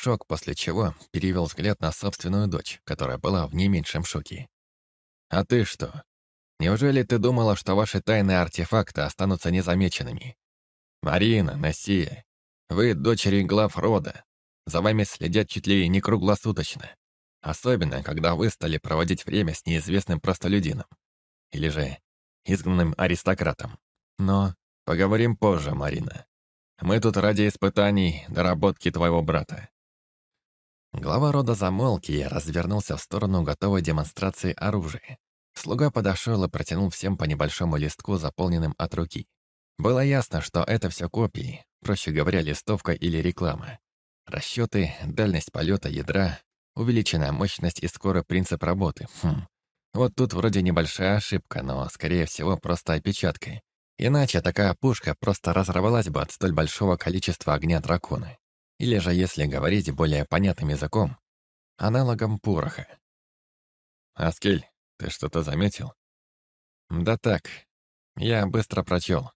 шок, после чего перевел взгляд на собственную дочь, которая была в не меньшем шоке. «А ты что? Неужели ты думала, что ваши тайные артефакты останутся незамеченными? Марина, Насия, вы дочери глав рода. За вами следят чуть ли не круглосуточно. Особенно, когда вы стали проводить время с неизвестным простолюдином. Или же изгнанным аристократом. Но поговорим позже, Марина. Мы тут ради испытаний доработки твоего брата. Глава рода замолк и развернулся в сторону готовой демонстрации оружия. Слуга подошел и протянул всем по небольшому листку, заполненным от руки. Было ясно, что это все копии, проще говоря, листовка или реклама. Расчеты, дальность полета ядра, увеличенная мощность и скорый принцип работы. Хм. Вот тут вроде небольшая ошибка, но, скорее всего, просто опечатка. Иначе такая пушка просто разорвалась бы от столь большого количества огня дракона. Или же, если говорить более понятным языком, аналогом пороха. «Аскель, ты что-то заметил?» «Да так. Я быстро прочел.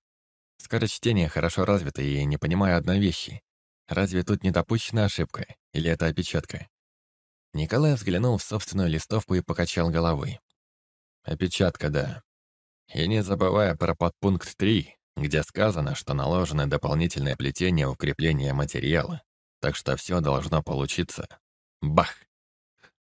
Скорочтение хорошо развито и не понимаю одной вещи. Разве тут не допущена ошибка? Или это опечатка?» Николай взглянул в собственную листовку и покачал головой. «Опечатка, да. И не забывая про подпункт 3, где сказано, что наложено дополнительное плетение укрепления материала, так что все должно получиться. Бах!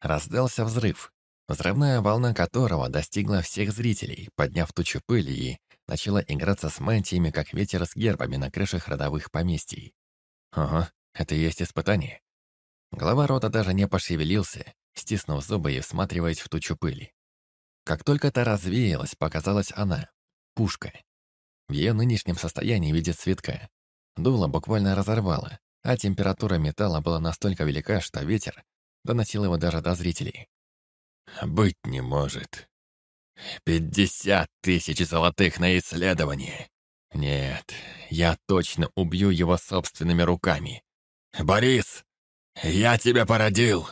Раздался взрыв, взрывная волна которого достигла всех зрителей, подняв тучу пыли и начала играться с мантиями, как ветер с гербами на крышах родовых поместий. Ого, это и есть испытание. Глава рода даже не пошевелился, стиснув зубы и всматриваясь в тучу пыли. Как только та развеялась, показалась она — пушка. В ее нынешнем состоянии видит цветка. Дуло буквально разорвало, а температура металла была настолько велика, что ветер доносил его даже до зрителей. «Быть не может. Пятьдесят тысяч золотых на исследование. Нет, я точно убью его собственными руками. Борис, я тебя породил.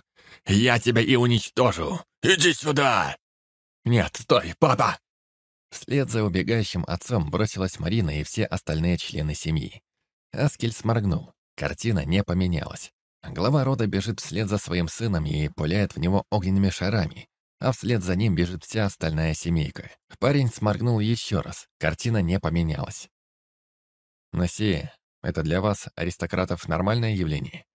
Я тебя и уничтожу. Иди сюда!» «Нет, стой, папа!» Вслед за убегающим отцом бросилась Марина и все остальные члены семьи. Аскель сморгнул. Картина не поменялась. Глава рода бежит вслед за своим сыном и пуляет в него огненными шарами, а вслед за ним бежит вся остальная семейка. Парень сморгнул еще раз. Картина не поменялась. «Насия, это для вас, аристократов, нормальное явление?»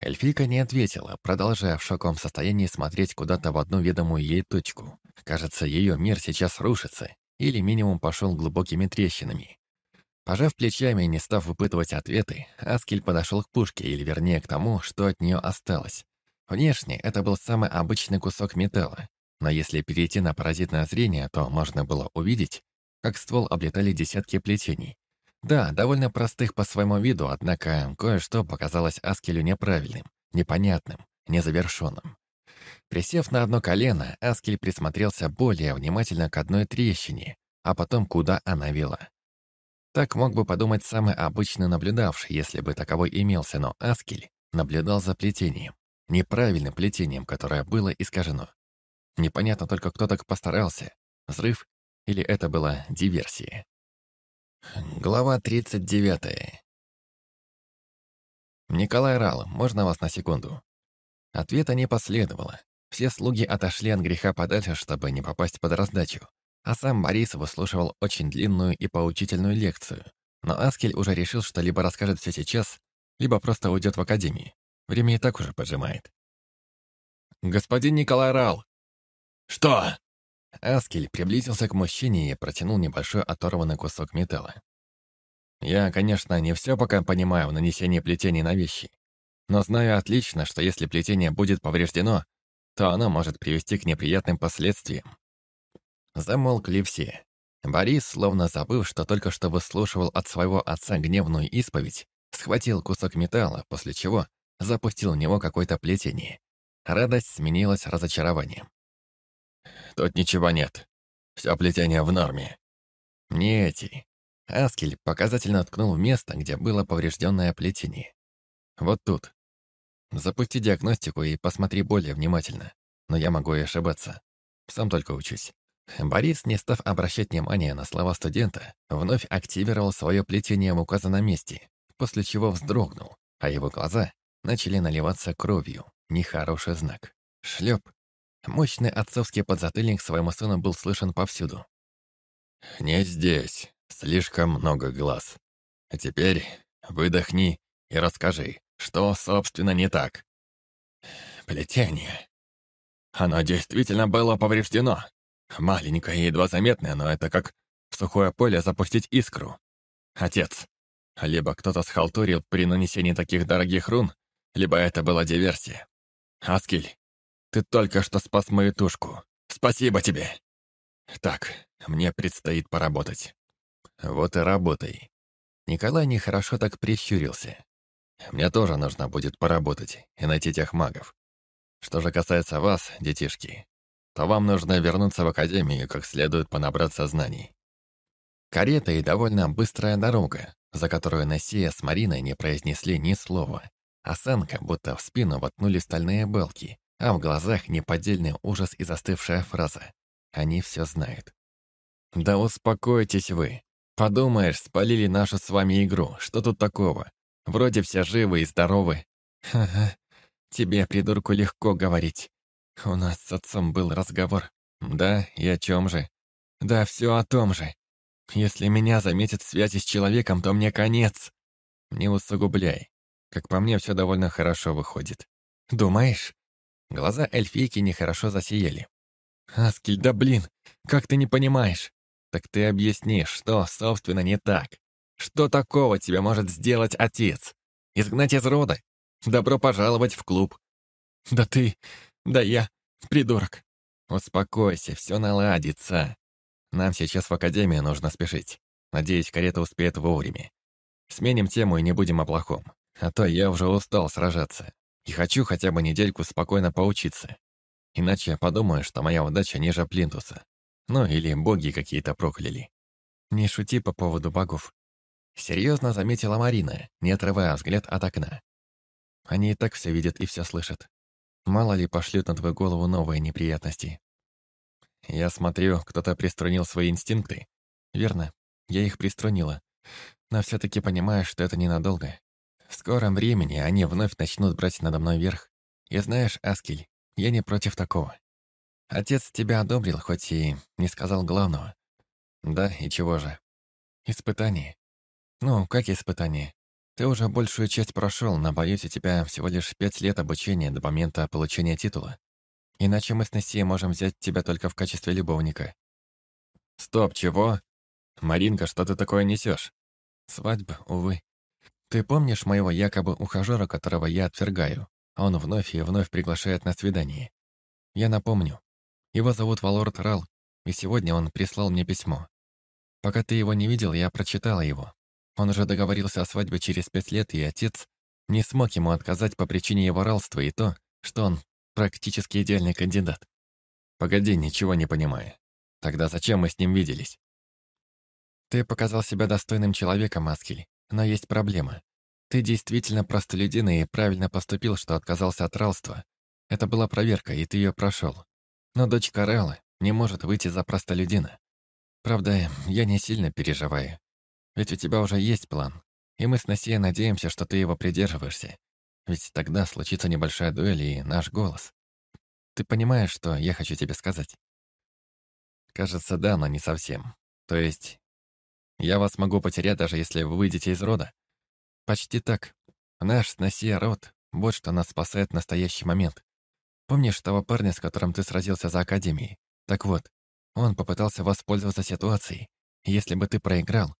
Эльфийка не ответила, продолжая в шоковом состоянии смотреть куда-то в одну ведомую ей точку. Кажется, ее мир сейчас рушится, или минимум пошел глубокими трещинами. Пожав плечами и не став выпытывать ответы, Аскель подошел к пушке, или вернее к тому, что от нее осталось. Внешне это был самый обычный кусок металла, но если перейти на паразитное зрение, то можно было увидеть, как ствол облетали десятки плетений, да, довольно простых по своему виду, однако кое-что показалось Аскелю неправильным, непонятным, незавершенным. Присев на одно колено, Аскель присмотрелся более внимательно к одной трещине, а потом куда она вела. Так мог бы подумать самый обычный наблюдавший, если бы таковой имелся, но Аскель наблюдал за плетением, неправильным плетением, которое было искажено. Непонятно только, кто так постарался, взрыв или это была диверсия. Глава 39. «Николай Рал, можно вас на секунду?» Ответа не последовало. Все слуги отошли от греха подальше, чтобы не попасть под раздачу. А сам Борис выслушивал очень длинную и поучительную лекцию. Но Аскель уже решил, что либо расскажет все сейчас, либо просто уйдет в академию. Время и так уже поджимает. «Господин Николай Рал!» «Что?» Аскель приблизился к мужчине и протянул небольшой оторванный кусок металла. «Я, конечно, не все пока понимаю в нанесении плетений на вещи, но знаю отлично, что если плетение будет повреждено, то оно может привести к неприятным последствиям». Замолкли все. Борис, словно забыв, что только что выслушивал от своего отца гневную исповедь, схватил кусок металла, после чего запустил в него какое-то плетение. Радость сменилась разочарованием. Тут ничего нет. Все плетение в норме. Не эти. Аскель показательно ткнул в место, где было поврежденное плетение. Вот тут. Запусти диагностику и посмотри более внимательно. Но я могу и ошибаться. Сам только учусь. Борис, не став обращать внимания на слова студента, вновь активировал свое плетение в указанном месте, после чего вздрогнул, а его глаза начали наливаться кровью. Нехороший знак. Шлеп. Мощный отцовский подзатыльник своему сыну был слышен повсюду. «Не здесь. Слишком много глаз. А теперь выдохни и расскажи, что, собственно, не так». «Плетение. Оно действительно было повреждено. Маленькое и едва заметное, но это как в сухое поле запустить искру. Отец. Либо кто-то схалтурил при нанесении таких дорогих рун, либо это была диверсия. Аскель, ты только что спас мою тушку. Спасибо тебе. Так, мне предстоит поработать. Вот и работай. Николай нехорошо так прищурился. Мне тоже нужно будет поработать и найти тех магов. Что же касается вас, детишки, то вам нужно вернуться в академию как следует понабраться знаний. Карета и довольно быстрая дорога, за которую Нессия с Мариной не произнесли ни слова. Осанка, будто в спину воткнули стальные балки, а в глазах неподдельный ужас и застывшая фраза. Они все знают. «Да успокойтесь вы. Подумаешь, спалили нашу с вами игру. Что тут такого? Вроде все живы и здоровы. Ха-ха. Тебе, придурку, легко говорить. У нас с отцом был разговор. Да, и о чем же? Да, все о том же. Если меня заметят в связи с человеком, то мне конец. Не усугубляй. Как по мне, все довольно хорошо выходит. Думаешь? Глаза эльфийки нехорошо засияли. «Аскель, да блин, как ты не понимаешь? Так ты объясни, что, собственно, не так? Что такого тебе может сделать отец? Изгнать из рода? Добро пожаловать в клуб. Да ты, да я, придурок. Успокойся, все наладится. Нам сейчас в академию нужно спешить. Надеюсь, карета успеет вовремя. Сменим тему и не будем о плохом. А то я уже устал сражаться. И хочу хотя бы недельку спокойно поучиться. Иначе я подумаю, что моя удача ниже плинтуса. Ну или боги какие-то прокляли. Не шути по поводу богов. Серьезно заметила Марина, не отрывая взгляд от окна. Они и так все видят и все слышат. Мало ли пошлют на твою голову новые неприятности. Я смотрю, кто-то приструнил свои инстинкты. Верно, я их приструнила. Но все-таки понимаю, что это ненадолго. В скором времени они вновь начнут брать надо мной верх. И знаешь, Аскель, я не против такого. Отец тебя одобрил, хоть и не сказал главного. Да, и чего же? Испытание. Ну, как испытание? Ты уже большую часть прошел, но, боюсь, у тебя всего лишь пять лет обучения до момента получения титула. Иначе мы с Нессией можем взять тебя только в качестве любовника. Стоп, чего? Маринка, что ты такое несешь? Свадьба, увы. Ты помнишь моего якобы ухажера, которого я отвергаю? Он вновь и вновь приглашает на свидание. Я напомню. Его зовут Валорд Рал, и сегодня он прислал мне письмо. Пока ты его не видел, я прочитала его. Он уже договорился о свадьбе через пять лет, и отец не смог ему отказать по причине его ралства и то, что он практически идеальный кандидат. Погоди, ничего не понимаю. Тогда зачем мы с ним виделись? Ты показал себя достойным человеком, Аскель, но есть проблема. Ты действительно простолюдин и правильно поступил, что отказался от ралства. Это была проверка, и ты ее прошел. Но дочь Карелла не может выйти за простолюдина. Правда, я не сильно переживаю. Ведь у тебя уже есть план, и мы с Насией надеемся, что ты его придерживаешься. Ведь тогда случится небольшая дуэль и наш голос. Ты понимаешь, что я хочу тебе сказать? Кажется, да, но не совсем. То есть, я вас могу потерять, даже если вы выйдете из рода. Почти так. Наш с Насия род, вот что нас спасает в настоящий момент. Помнишь того парня, с которым ты сразился за Академией? Так вот, он попытался воспользоваться ситуацией. Если бы ты проиграл,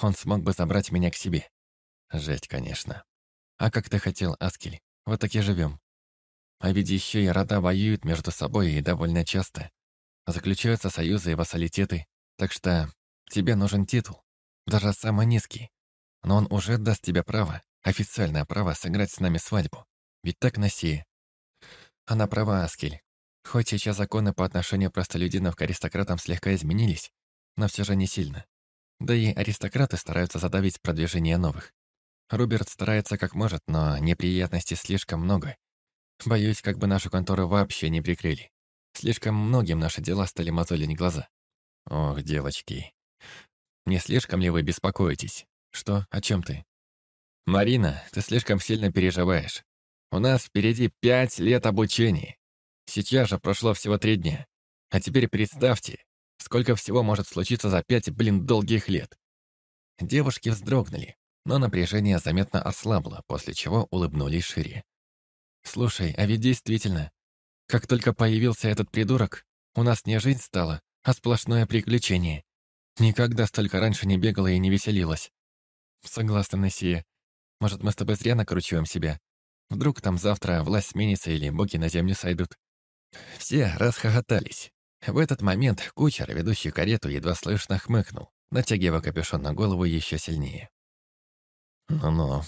он смог бы забрать меня к себе. Жесть, конечно. А как ты хотел, Аскель? Вот так и живем. А ведь еще и рода воюют между собой и довольно часто. Заключаются союзы и вассалитеты. Так что тебе нужен титул. Даже самый низкий. Но он уже даст тебе право, официальное право сыграть с нами свадьбу. Ведь так Наси. Она права, Аскель. Хоть сейчас законы по отношению простолюдинов к аристократам слегка изменились, но все же не сильно. Да и аристократы стараются задавить продвижение новых. Руберт старается как может, но неприятностей слишком много. Боюсь, как бы нашу контору вообще не прикрыли. Слишком многим наши дела стали мозолить глаза. Ох, девочки. Не слишком ли вы беспокоитесь? Что? О чем ты? Марина, ты слишком сильно переживаешь. У нас впереди пять лет обучения. Сейчас же прошло всего три дня. А теперь представьте, сколько всего может случиться за пять, блин, долгих лет. Девушки вздрогнули, но напряжение заметно ослабло, после чего улыбнулись шире. «Слушай, а ведь действительно, как только появился этот придурок, у нас не жизнь стала, а сплошное приключение. Никогда столько раньше не бегала и не веселилась. Согласна, Нессия. Может, мы с тобой зря накручиваем себя? Вдруг там завтра власть сменится или боги на землю сойдут?» Все расхохотались. В этот момент кучер, ведущий карету, едва слышно хмыкнул, натягивая капюшон на голову еще сильнее. «Ну-ну,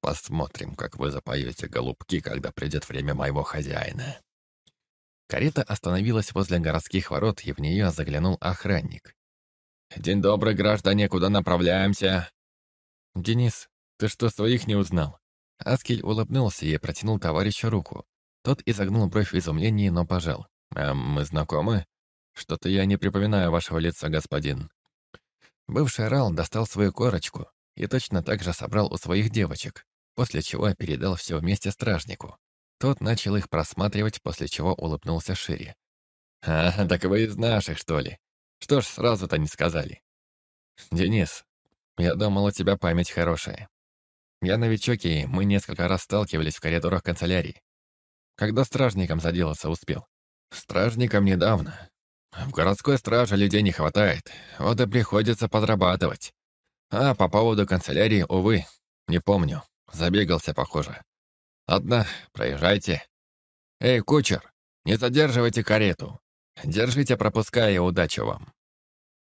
посмотрим, как вы запоете голубки, когда придет время моего хозяина». Карета остановилась возле городских ворот, и в нее заглянул охранник. «День добрый, граждане, куда направляемся?» «Денис, ты что, своих не узнал?» Аскель улыбнулся и протянул товарищу руку. Тот изогнул бровь в изумлении, но пожал. «А мы знакомы? Что-то я не припоминаю вашего лица, господин». Бывший Рал достал свою корочку и точно так же собрал у своих девочек, после чего передал все вместе стражнику. Тот начал их просматривать, после чего улыбнулся шире. «А, так вы из наших, что ли? Что ж сразу-то не сказали?» «Денис, я думал, у тебя память хорошая. Я новичок, и мы несколько раз сталкивались в коридорах канцелярии. Когда стражником заделаться успел? Стражником недавно. В городской страже людей не хватает, вот и приходится подрабатывать. А по поводу канцелярии, увы, не помню. Забегался, похоже. Ладно, проезжайте. Эй, кучер, не задерживайте карету. Держите пропуска и удачи вам.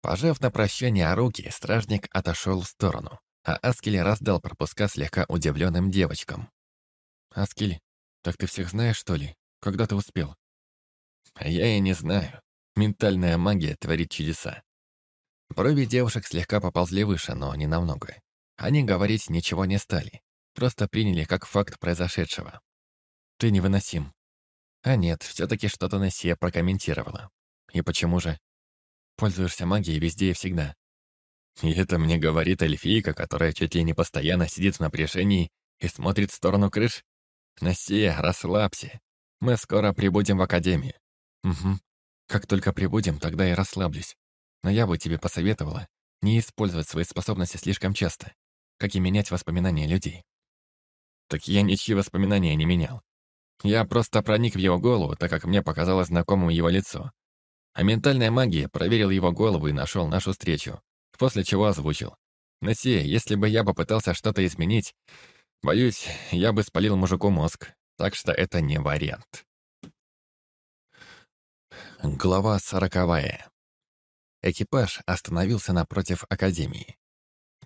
Пожав на прощание руки, стражник отошел в сторону, а Аскель раздал пропуска слегка удивленным девочкам. «Аскель, так ты всех знаешь, что ли? Когда ты успел?» «Я и не знаю. Ментальная магия творит чудеса. Брови девушек слегка поползли выше, но не намного. Они говорить ничего не стали. Просто приняли как факт произошедшего. «Ты невыносим». А нет, все-таки что-то Нессия прокомментировала. И почему же? Пользуешься магией везде и всегда. И это мне говорит эльфийка, которая чуть ли не постоянно сидит в напряжении и смотрит в сторону крыш. Нессия, расслабься. Мы скоро прибудем в академию. Угу. Как только прибудем, тогда и расслаблюсь. Но я бы тебе посоветовала не использовать свои способности слишком часто, как и менять воспоминания людей. Так я ничьи воспоминания не менял. Я просто проник в его голову, так как мне показалось знакомым его лицо. А ментальная магия проверил его голову и нашел нашу встречу, после чего озвучил. Насия, если бы я попытался что-то изменить, боюсь, я бы спалил мужику мозг, так что это не вариант. Глава сороковая. Экипаж остановился напротив Академии.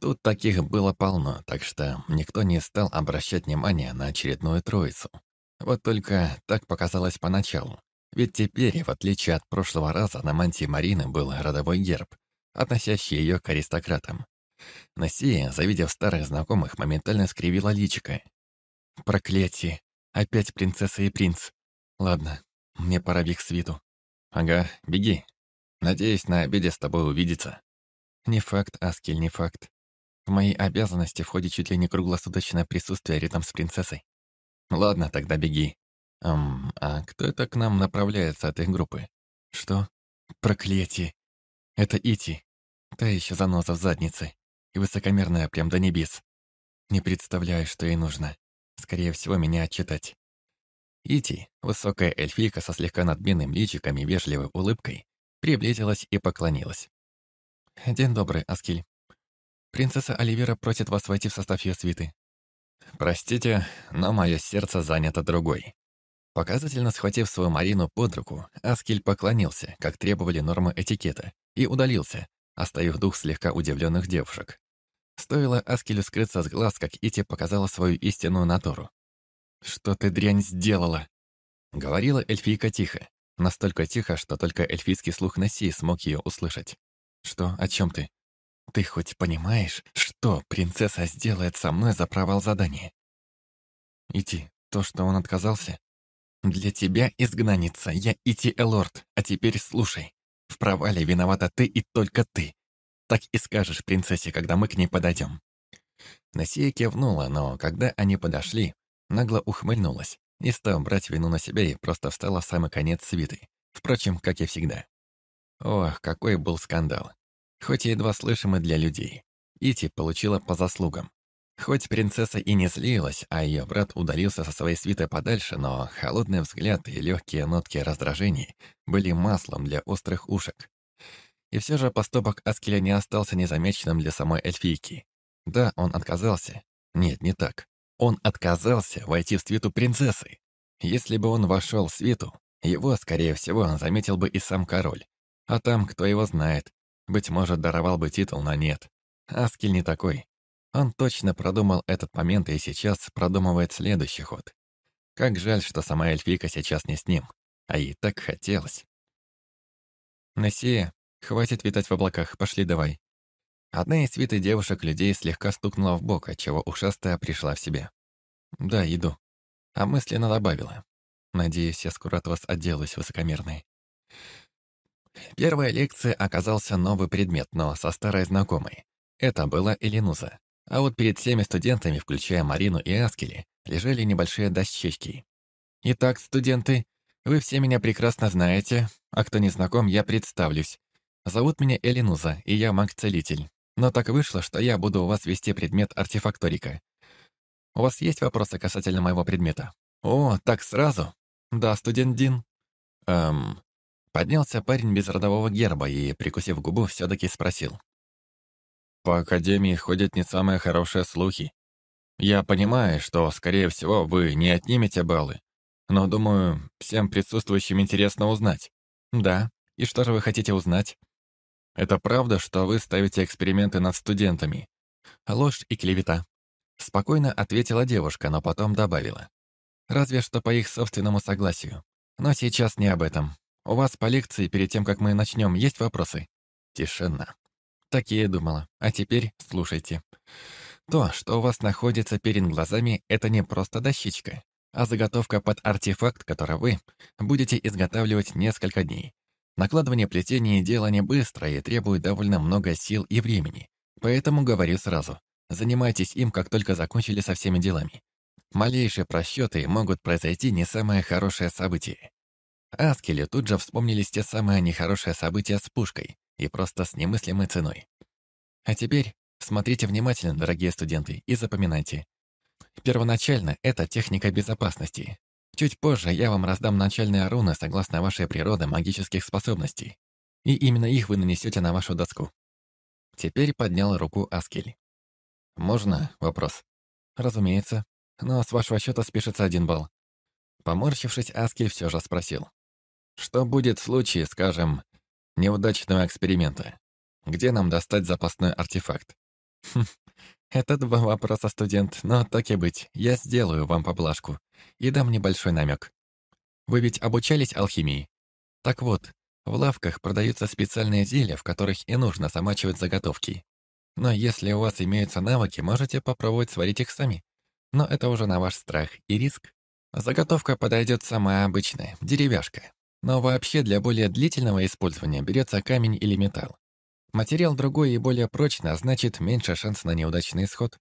Тут таких было полно, так что никто не стал обращать внимания на очередную троицу. Вот только так показалось поначалу. Ведь теперь, в отличие от прошлого раза, на мантии Марины был родовой герб, относящий ее к аристократам. Насия, завидев старых знакомых, моментально скривила личико. «Проклятие! Опять принцесса и принц! Ладно, мне пора в их свиту». «Ага, беги. Надеюсь, на обеде с тобой увидеться». «Не факт, Аскель, не факт. В мои обязанности входит чуть ли не круглосуточное присутствие рядом с принцессой». «Ладно, тогда беги. Эм, а кто это к нам направляется от их группы?» «Что? Проклятие! Это Ити. Та еще заноза в заднице. И высокомерная прям до небес. Не представляю, что ей нужно. Скорее всего, меня отчитать. Ити, высокая эльфийка со слегка надменным личиком и вежливой улыбкой, приблизилась и поклонилась. «День добрый, Аскиль. Принцесса Оливера просит вас войти в состав ее свиты». «Простите, но мое сердце занято другой». Показательно схватив свою Марину под руку, Аскель поклонился, как требовали нормы этикета, и удалился, оставив дух слегка удивленных девушек. Стоило Аскелю скрыться с глаз, как Ити показала свою истинную натуру. «Что ты, дрянь, сделала?» Говорила эльфийка тихо. Настолько тихо, что только эльфийский слух Нессии смог ее услышать. «Что? О чем ты? Ты хоть понимаешь, что принцесса сделает со мной за провал задания?» «Идти, то, что он отказался?» «Для тебя, изгнанница, я Ити Элорд, а теперь слушай. В провале виновата ты и только ты. Так и скажешь принцессе, когда мы к ней подойдем». Насия кивнула, но когда они подошли, нагло ухмыльнулась, не став брать вину на себя и просто встала в самый конец свиты. Впрочем, как и всегда. Ох, какой был скандал. Хоть и едва слышимый для людей. Ити получила по заслугам. Хоть принцесса и не злилась, а ее брат удалился со своей свитой подальше, но холодный взгляд и легкие нотки раздражений были маслом для острых ушек. И все же поступок Аскеля не остался незамеченным для самой эльфийки. Да, он отказался. Нет, не так. Он отказался войти в свиту принцессы. Если бы он вошел в свиту, его, скорее всего, заметил бы и сам король. А там, кто его знает, быть может, даровал бы титул, но нет. Аскель не такой. Он точно продумал этот момент и сейчас продумывает следующий ход. Как жаль, что сама эльфийка сейчас не с ним. А ей так хотелось. «Нессия, хватит витать в облаках, пошли давай». Одна из свиты девушек-людей слегка стукнула в бок, отчего ушастая пришла в себя. «Да, иду». А мысленно добавила. «Надеюсь, я скоро от вас отделаюсь, высокомерной». Первая лекция оказался новый предмет, но со старой знакомой. Это была Элинуза. А вот перед всеми студентами, включая Марину и Аскели, лежали небольшие дощечки. «Итак, студенты, вы все меня прекрасно знаете, а кто не знаком, я представлюсь. Зовут меня Элинуза, и я маг-целитель. Но так вышло, что я буду у вас вести предмет артефакторика. У вас есть вопросы касательно моего предмета? О, так сразу? Да, студент Дин. Эм... Поднялся парень без родового герба и, прикусив губу, все-таки спросил. По Академии ходят не самые хорошие слухи. Я понимаю, что, скорее всего, вы не отнимете баллы, но, думаю, всем присутствующим интересно узнать. Да, и что же вы хотите узнать? Это правда, что вы ставите эксперименты над студентами? Ложь и клевета. Спокойно ответила девушка, но потом добавила. Разве что по их собственному согласию. Но сейчас не об этом. У вас по лекции, перед тем, как мы начнем, есть вопросы? Тишина. Так я и думала. А теперь слушайте. То, что у вас находится перед глазами, это не просто дощечка, а заготовка под артефакт, который вы будете изготавливать несколько дней. Накладывание плетения – дело не быстрое и требует довольно много сил и времени. Поэтому говорю сразу. Занимайтесь им, как только закончили со всеми делами. Малейшие просчеты могут произойти не самое хорошее событие. Аскеле тут же вспомнились те самые нехорошие события с пушкой, и просто с немыслимой ценой. А теперь смотрите внимательно, дорогие студенты, и запоминайте. Первоначально это техника безопасности. Чуть позже я вам раздам начальные руны согласно вашей природе магических способностей. И именно их вы нанесете на вашу доску. Теперь поднял руку Аскель. «Можно вопрос?» «Разумеется. Но с вашего счета спишется один балл». Поморщившись, Аскель все же спросил. «Что будет в случае, скажем, неудачного эксперимента. Где нам достать запасной артефакт? Хм, это два вопроса, студент, но так и быть, я сделаю вам поблажку и дам небольшой намек. Вы ведь обучались алхимии? Так вот, в лавках продаются специальные зелья, в которых и нужно замачивать заготовки. Но если у вас имеются навыки, можете попробовать сварить их сами. Но это уже на ваш страх и риск. Заготовка подойдет самая обычная, деревяшка. Но вообще для более длительного использования берется камень или металл. Материал другой и более прочный, а значит, меньше шанс на неудачный исход.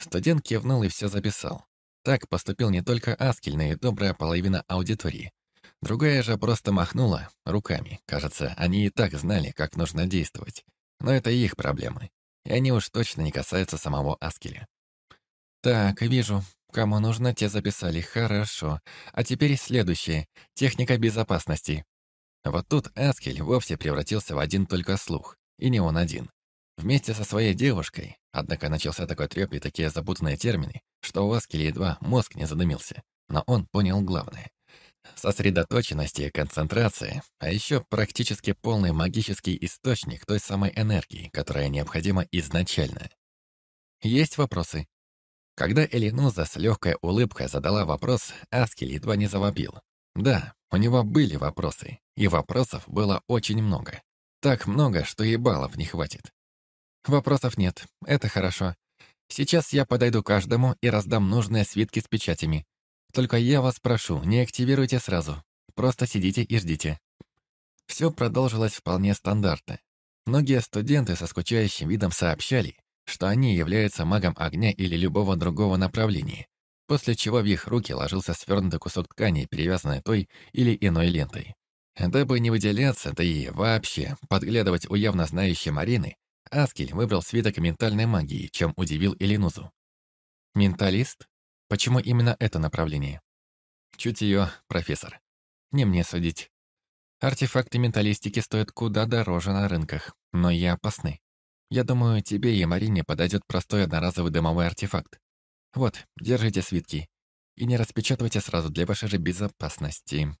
Студент кивнул и все записал. Так поступил не только Аскель, но и добрая половина аудитории. Другая же просто махнула руками. Кажется, они и так знали, как нужно действовать. Но это их проблемы. И они уж точно не касаются самого Аскеля. «Так, вижу. Кому нужно, те записали. Хорошо. А теперь следующее. Техника безопасности. Вот тут Аскель вовсе превратился в один только слух. И не он один. Вместе со своей девушкой. Однако начался такой трёп и такие запутанные термины, что у Аскеля едва мозг не задымился. Но он понял главное. Сосредоточенность и концентрация, а еще практически полный магический источник той самой энергии, которая необходима изначально. Есть вопросы? Когда Элинуза с легкой улыбкой задала вопрос, Аскель едва не завопил. Да, у него были вопросы, и вопросов было очень много. Так много, что и баллов не хватит. Вопросов нет, это хорошо. Сейчас я подойду каждому и раздам нужные свитки с печатями. Только я вас прошу, не активируйте сразу. Просто сидите и ждите. Все продолжилось вполне стандартно. Многие студенты со скучающим видом сообщали, что они являются магом огня или любого другого направления. после чего в их руки ложился свернутый кусок ткани, перевязанный той или иной лентой. Дабы не выделяться, да и вообще подглядывать у явно знающей Марины, Аскель выбрал свиток ментальной магии, чем удивил Элинузу. «Менталист? Почему именно это направление?» «Чуть ее, профессор. Не мне судить. Артефакты менталистики стоят куда дороже на рынках, но и опасны. Я думаю, тебе и Марине подойдет простой одноразовый дымовой артефакт. Вот, держите свитки. И не распечатывайте сразу для вашей же безопасности.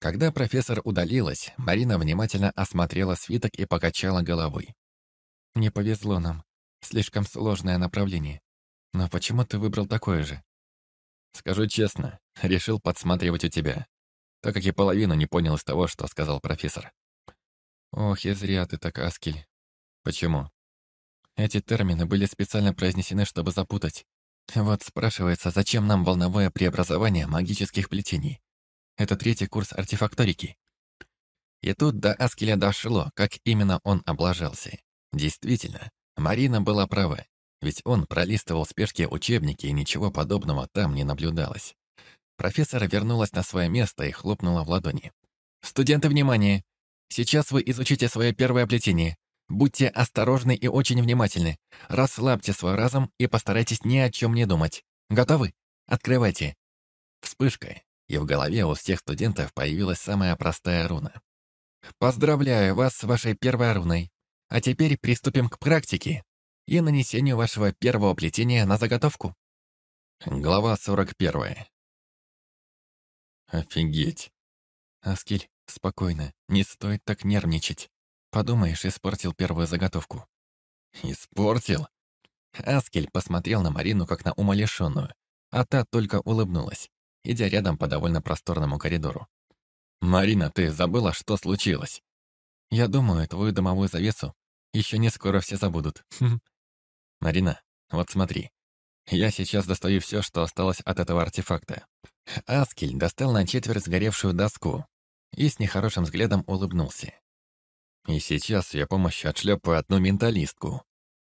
Когда профессор удалилась, Марина внимательно осмотрела свиток и покачала головой. «Не повезло нам. Слишком сложное направление. Но почему ты выбрал такое же?» «Скажу честно, решил подсматривать у тебя, так как и половину не понял из того, что сказал профессор». «Ох, и зря ты так, Аскель». «Почему?» Эти термины были специально произнесены, чтобы запутать. Вот спрашивается, зачем нам волновое преобразование магических плетений? Это третий курс артефакторики. И тут до Аскеля дошло, как именно он облажался. Действительно, Марина была права, ведь он пролистывал в спешке учебники, и ничего подобного там не наблюдалось. Профессор вернулась на свое место и хлопнула в ладони. «Студенты, внимание! Сейчас вы изучите свое первое плетение. Будьте осторожны и очень внимательны. Расслабьте свой разум и постарайтесь ни о чем не думать. Готовы? Открывайте». Вспышка, и в голове у всех студентов появилась самая простая руна. «Поздравляю вас с вашей первой руной. А теперь приступим к практике и нанесению вашего первого плетения на заготовку». Глава 41. Офигеть. Аскель, спокойно, не стоит так нервничать. Подумаешь, испортил первую заготовку. Испортил? Аскель посмотрел на Марину как на умалишенную, а та только улыбнулась идя рядом по довольно просторному коридору. «Марина, ты забыла, что случилось?» «Я думаю, твою домовую завесу еще не скоро все забудут». «Марина, вот смотри. Я сейчас достаю все, что осталось от этого артефакта». Аскель достал на четверть сгоревшую доску и с нехорошим взглядом улыбнулся. «И сейчас ее помощью отшлепаю одну менталистку.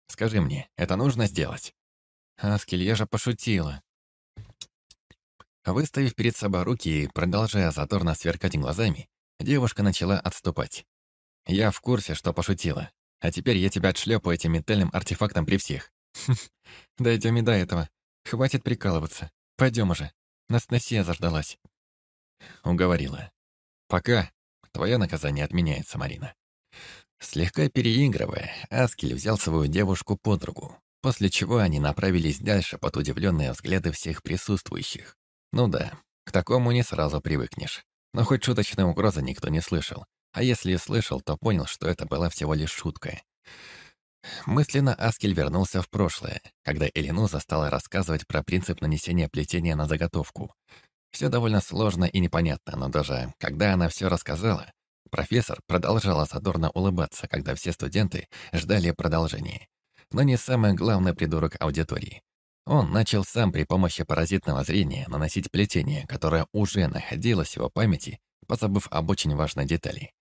Скажи мне, это нужно сделать?» «Аскель, я же пошутила. Выставив перед собой руки и продолжая задорно сверкать глазами, девушка начала отступать. «Я в курсе, что пошутила. А теперь я тебя отшлепаю этим ментальным артефактом при всех». «Дойдем и до этого. Хватит прикалываться. Пойдем уже. Настасия заждалась». Уговорила. «Пока. Твое наказание отменяется, Марина». Слегка переигрывая, Аскель взял свою девушку под руку, после чего они направились дальше под удивленные взгляды всех присутствующих. Ну да, к такому не сразу привыкнешь. Но хоть шуточной угрозы никто не слышал. А если и слышал, то понял, что это была всего лишь шутка. Мысленно Аскель вернулся в прошлое, когда Элинуза стала рассказывать про принцип нанесения плетения на заготовку. Все довольно сложно и непонятно, но даже когда она все рассказала, профессор продолжала задорно улыбаться, когда все студенты ждали продолжения. Но не самый главный придурок аудитории. Он начал сам при помощи паразитного зрения наносить плетение, которое уже находилось в его памяти, позабыв об очень важной детали.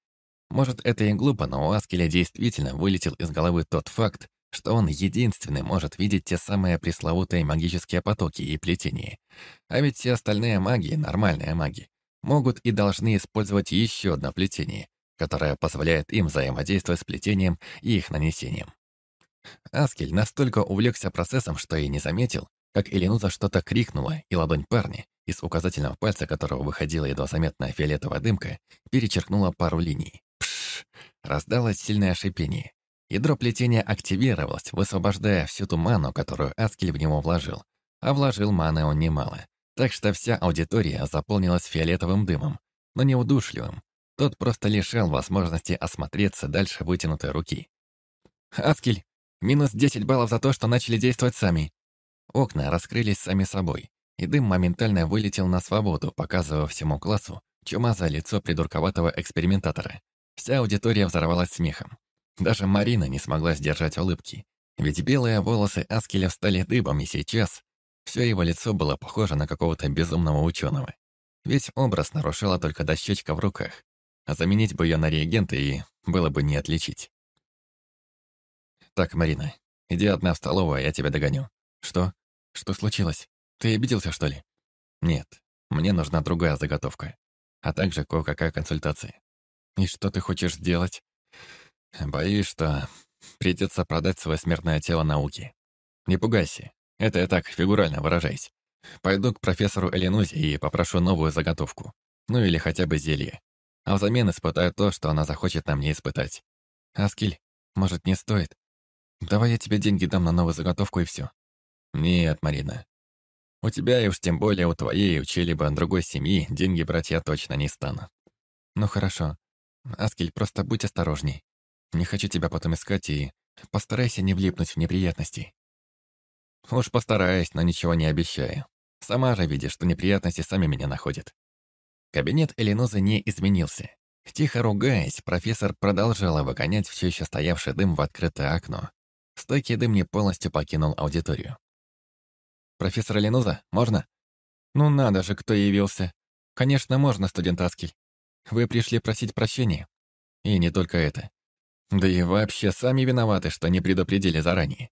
Может, это и глупо, но у Аскеля действительно вылетел из головы тот факт, что он единственный может видеть те самые пресловутые магические потоки и плетения. А ведь все остальные маги, нормальные маги, могут и должны использовать еще одно плетение, которое позволяет им взаимодействовать с плетением и их нанесением. Аскель настолько увлекся процессом, что и не заметил, как Эленуза что-то крикнула, и ладонь парня, из указательного пальца которого выходила едва заметная фиолетовая дымка, перечеркнула пару линий. Пш! Раздалось сильное шипение. Ядро плетения активировалось, высвобождая всю ту ману, которую Аскель в него вложил. А вложил маны он немало. Так что вся аудитория заполнилась фиолетовым дымом, но не удушливым. Тот просто лишал возможности осмотреться дальше вытянутой руки. «Аскель, Минус 10 баллов за то, что начали действовать сами. Окна раскрылись сами собой, и дым моментально вылетел на свободу, показывая всему классу чумазое лицо придурковатого экспериментатора. Вся аудитория взорвалась смехом. Даже Марина не смогла сдержать улыбки. Ведь белые волосы Аскеля встали дыбом, и сейчас все его лицо было похоже на какого-то безумного ученого. Весь образ нарушала только дощечка в руках, а заменить бы ее на реагенты и было бы не отличить. «Так, Марина, иди одна в столовую, а я тебя догоню». «Что? Что случилось?» Ты обиделся, что ли? Нет, мне нужна другая заготовка, а также кое-какая консультация. И что ты хочешь сделать? Боюсь, что придется продать свое смертное тело науке. Не пугайся, это я так фигурально выражаюсь. Пойду к профессору Эленузе и попрошу новую заготовку. Ну или хотя бы зелье. А взамен испытаю то, что она захочет на мне испытать. Аскель, может, не стоит? Давай я тебе деньги дам на новую заготовку и все. Нет, Марина. У тебя и уж тем более у твоей, у чьей-либо другой семьи деньги брать я точно не стану. Ну хорошо. Аскель, просто будь осторожней. Не хочу тебя потом искать и постарайся не влипнуть в неприятности. Уж постараюсь, но ничего не обещаю. Сама же видишь, что неприятности сами меня находят. Кабинет Элинозы не изменился. Тихо ругаясь, профессор продолжала выгонять все еще стоявший дым в открытое окно. Стойкий дым не полностью покинул аудиторию. «Профессор Элиноза, можно?» «Ну надо же, кто явился. Конечно, можно, студент Аскель. Вы пришли просить прощения. И не только это. Да и вообще сами виноваты, что не предупредили заранее.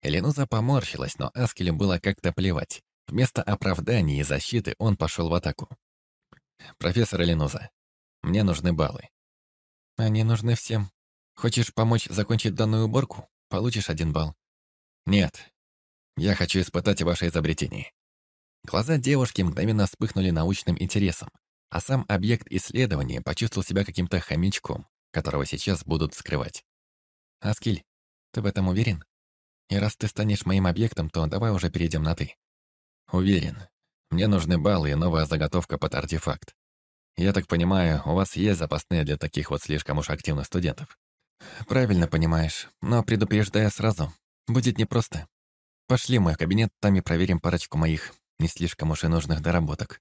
Эленуза поморщилась, но Аскелю было как-то плевать. Вместо оправдания и защиты он пошел в атаку. «Профессор Эленуза, мне нужны баллы». «Они нужны всем. Хочешь помочь закончить данную уборку? Получишь один балл». «Нет. Я хочу испытать ваше изобретение». Глаза девушки мгновенно вспыхнули научным интересом, а сам объект исследования почувствовал себя каким-то хомячком, которого сейчас будут скрывать. «Аскиль, ты в этом уверен?» И раз ты станешь моим объектом, то давай уже перейдем на «ты». Уверен. Мне нужны баллы и новая заготовка под артефакт. Я так понимаю, у вас есть запасные для таких вот слишком уж активных студентов? Правильно понимаешь, но предупреждая сразу, будет непросто. Пошли в мой кабинет, там и проверим парочку моих не слишком уж и нужных доработок.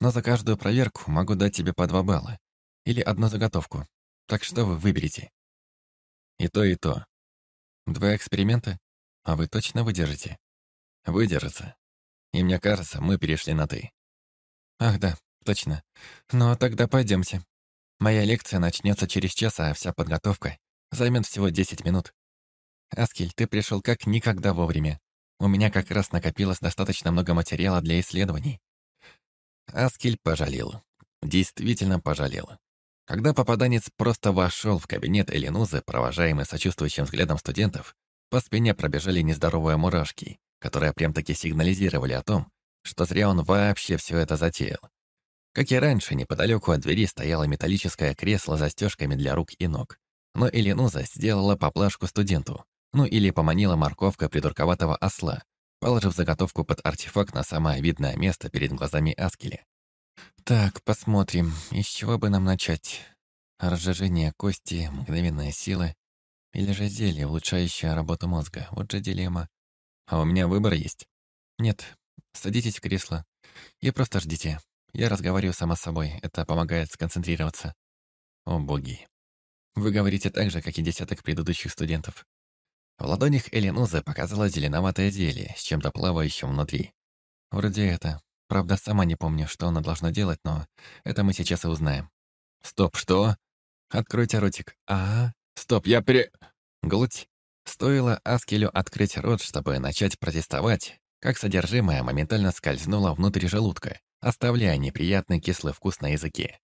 Но за каждую проверку могу дать тебе по два балла. Или одну заготовку. Так что вы выберете? И то, и то. Два эксперимента? А вы точно выдержите? Выдержится. И мне кажется, мы перешли на «ты». Ах да, точно. Ну, тогда пойдемте. Моя лекция начнется через час, а вся подготовка займет всего 10 минут. Аскель, ты пришел как никогда вовремя. У меня как раз накопилось достаточно много материала для исследований. Аскель пожалел. Действительно пожалел. Когда попаданец просто вошел в кабинет Эленузы, провожаемый сочувствующим взглядом студентов, по спине пробежали нездоровые мурашки, которые прям-таки сигнализировали о том, что зря он вообще все это затеял. Как и раньше, неподалеку от двери стояло металлическое кресло с застежками для рук и ног. Но Элинуза сделала поплашку студенту, ну или поманила морковка придурковатого осла, положив заготовку под артефакт на самое видное место перед глазами Аскеля. «Так, посмотрим, из чего бы нам начать? Разжижение кости, мгновенная сила, или же зелье, улучшающее работу мозга. Вот же дилемма. А у меня выбор есть. Нет, садитесь в кресло и просто ждите. Я разговариваю сама с собой. Это помогает сконцентрироваться. О боги. Вы говорите так же, как и десяток предыдущих студентов. В ладонях Элинузы показала зеленоватое зелье с чем-то плавающим внутри. Вроде это. Правда, сама не помню, что она должна делать, но это мы сейчас и узнаем. Стоп, что? Откройте ротик. А, Стоп, я пере... Глуть. Стоило Аскелю открыть рот, чтобы начать протестовать, как содержимое моментально скользнуло внутрь желудка, оставляя неприятный кислый вкус на языке.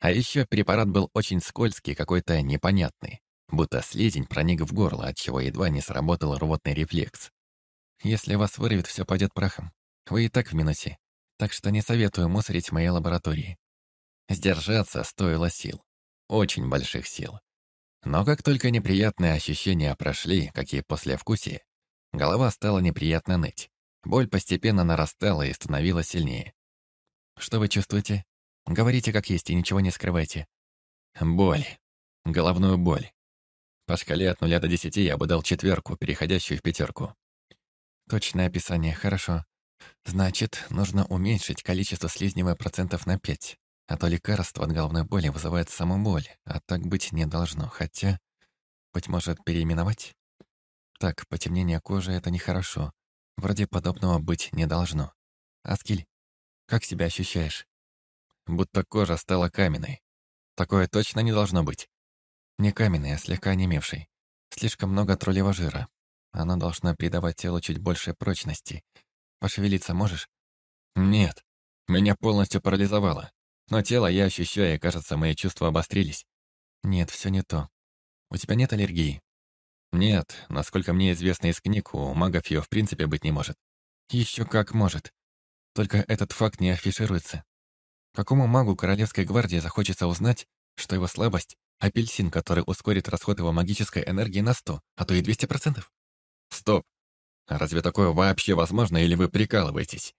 А еще препарат был очень скользкий, какой-то непонятный, будто слизень проник в горло, отчего едва не сработал рвотный рефлекс. Если вас вырвет, все пойдет прахом. Вы и так в минусе, так что не советую мусорить в моей лаборатории. Сдержаться стоило сил. Очень больших сил. Но как только неприятные ощущения прошли, как и послевкусие, голова стала неприятно ныть. Боль постепенно нарастала и становилась сильнее. «Что вы чувствуете? Говорите как есть и ничего не скрывайте». «Боль. Головную боль. По шкале от нуля до десяти я бы дал четверку, переходящую в пятерку». «Точное описание, хорошо. Значит, нужно уменьшить количество слизневых процентов на пять. А то лекарство от головной боли вызывает саму боль, а так быть не должно. Хотя, быть может, переименовать? Так, потемнение кожи — это нехорошо. Вроде подобного быть не должно. Аскиль, как себя ощущаешь? Будто кожа стала каменной. Такое точно не должно быть. Не каменной, а слегка онемевшей. Слишком много троллевого жира. Оно должно придавать телу чуть больше прочности. Пошевелиться можешь? Нет, меня полностью парализовало. Но тело я ощущаю, и, кажется, мои чувства обострились. Нет, все не то. У тебя нет аллергии? Нет, насколько мне известно из книг, у магов ее в принципе быть не может. Еще как может. Только этот факт не афишируется. Какому магу Королевской гвардии захочется узнать, что его слабость — апельсин, который ускорит расход его магической энергии на 100, а то и 200%? Стоп. А разве такое вообще возможно, или вы прикалываетесь?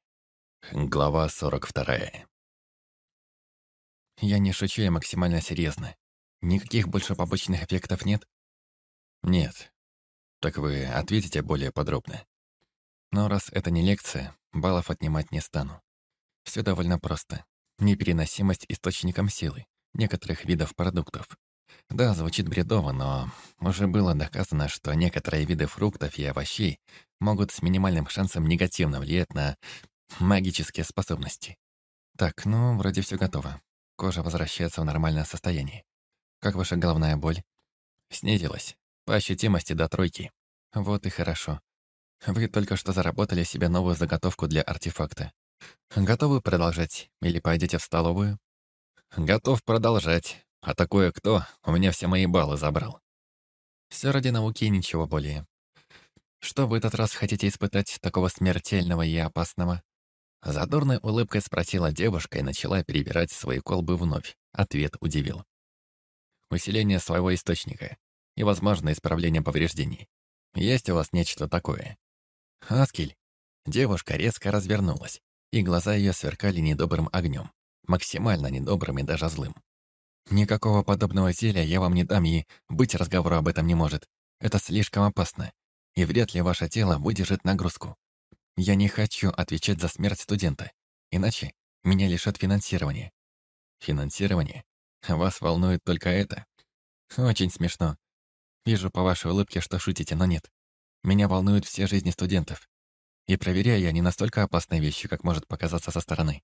Глава 42. Я не шучу, я максимально серьезно. Никаких больше побочных эффектов нет? Нет. Так вы ответите более подробно. Но раз это не лекция, баллов отнимать не стану. Все довольно просто. Непереносимость источником силы некоторых видов продуктов. Да, звучит бредово, но уже было доказано, что некоторые виды фруктов и овощей могут с минимальным шансом негативно влиять на магические способности. Так, ну, вроде все готово. Кожа возвращается в нормальное состояние. Как ваша головная боль? Снизилась. По ощутимости до тройки. Вот и хорошо. Вы только что заработали себе новую заготовку для артефакта. Готовы продолжать? Или пойдете в столовую? Готов продолжать. А такое кто? У меня все мои баллы забрал. Все ради науки ничего более. Что в этот раз хотите испытать такого смертельного и опасного? Задорной улыбкой спросила девушка и начала перебирать свои колбы вновь. Ответ удивил усиление своего источника и, возможно, исправление повреждений. Есть у вас нечто такое? Аскель. Девушка резко развернулась, и глаза ее сверкали недобрым огнем, максимально недобрым и даже злым. Никакого подобного зелья я вам не дам, и быть разговору об этом не может. Это слишком опасно, и вряд ли ваше тело выдержит нагрузку. Я не хочу отвечать за смерть студента, иначе меня лишат финансирования. Финансирование? Вас волнует только это? Очень смешно. Вижу по вашей улыбке, что шутите, но нет. Меня волнуют все жизни студентов. И проверяю я не настолько опасные вещи, как может показаться со стороны.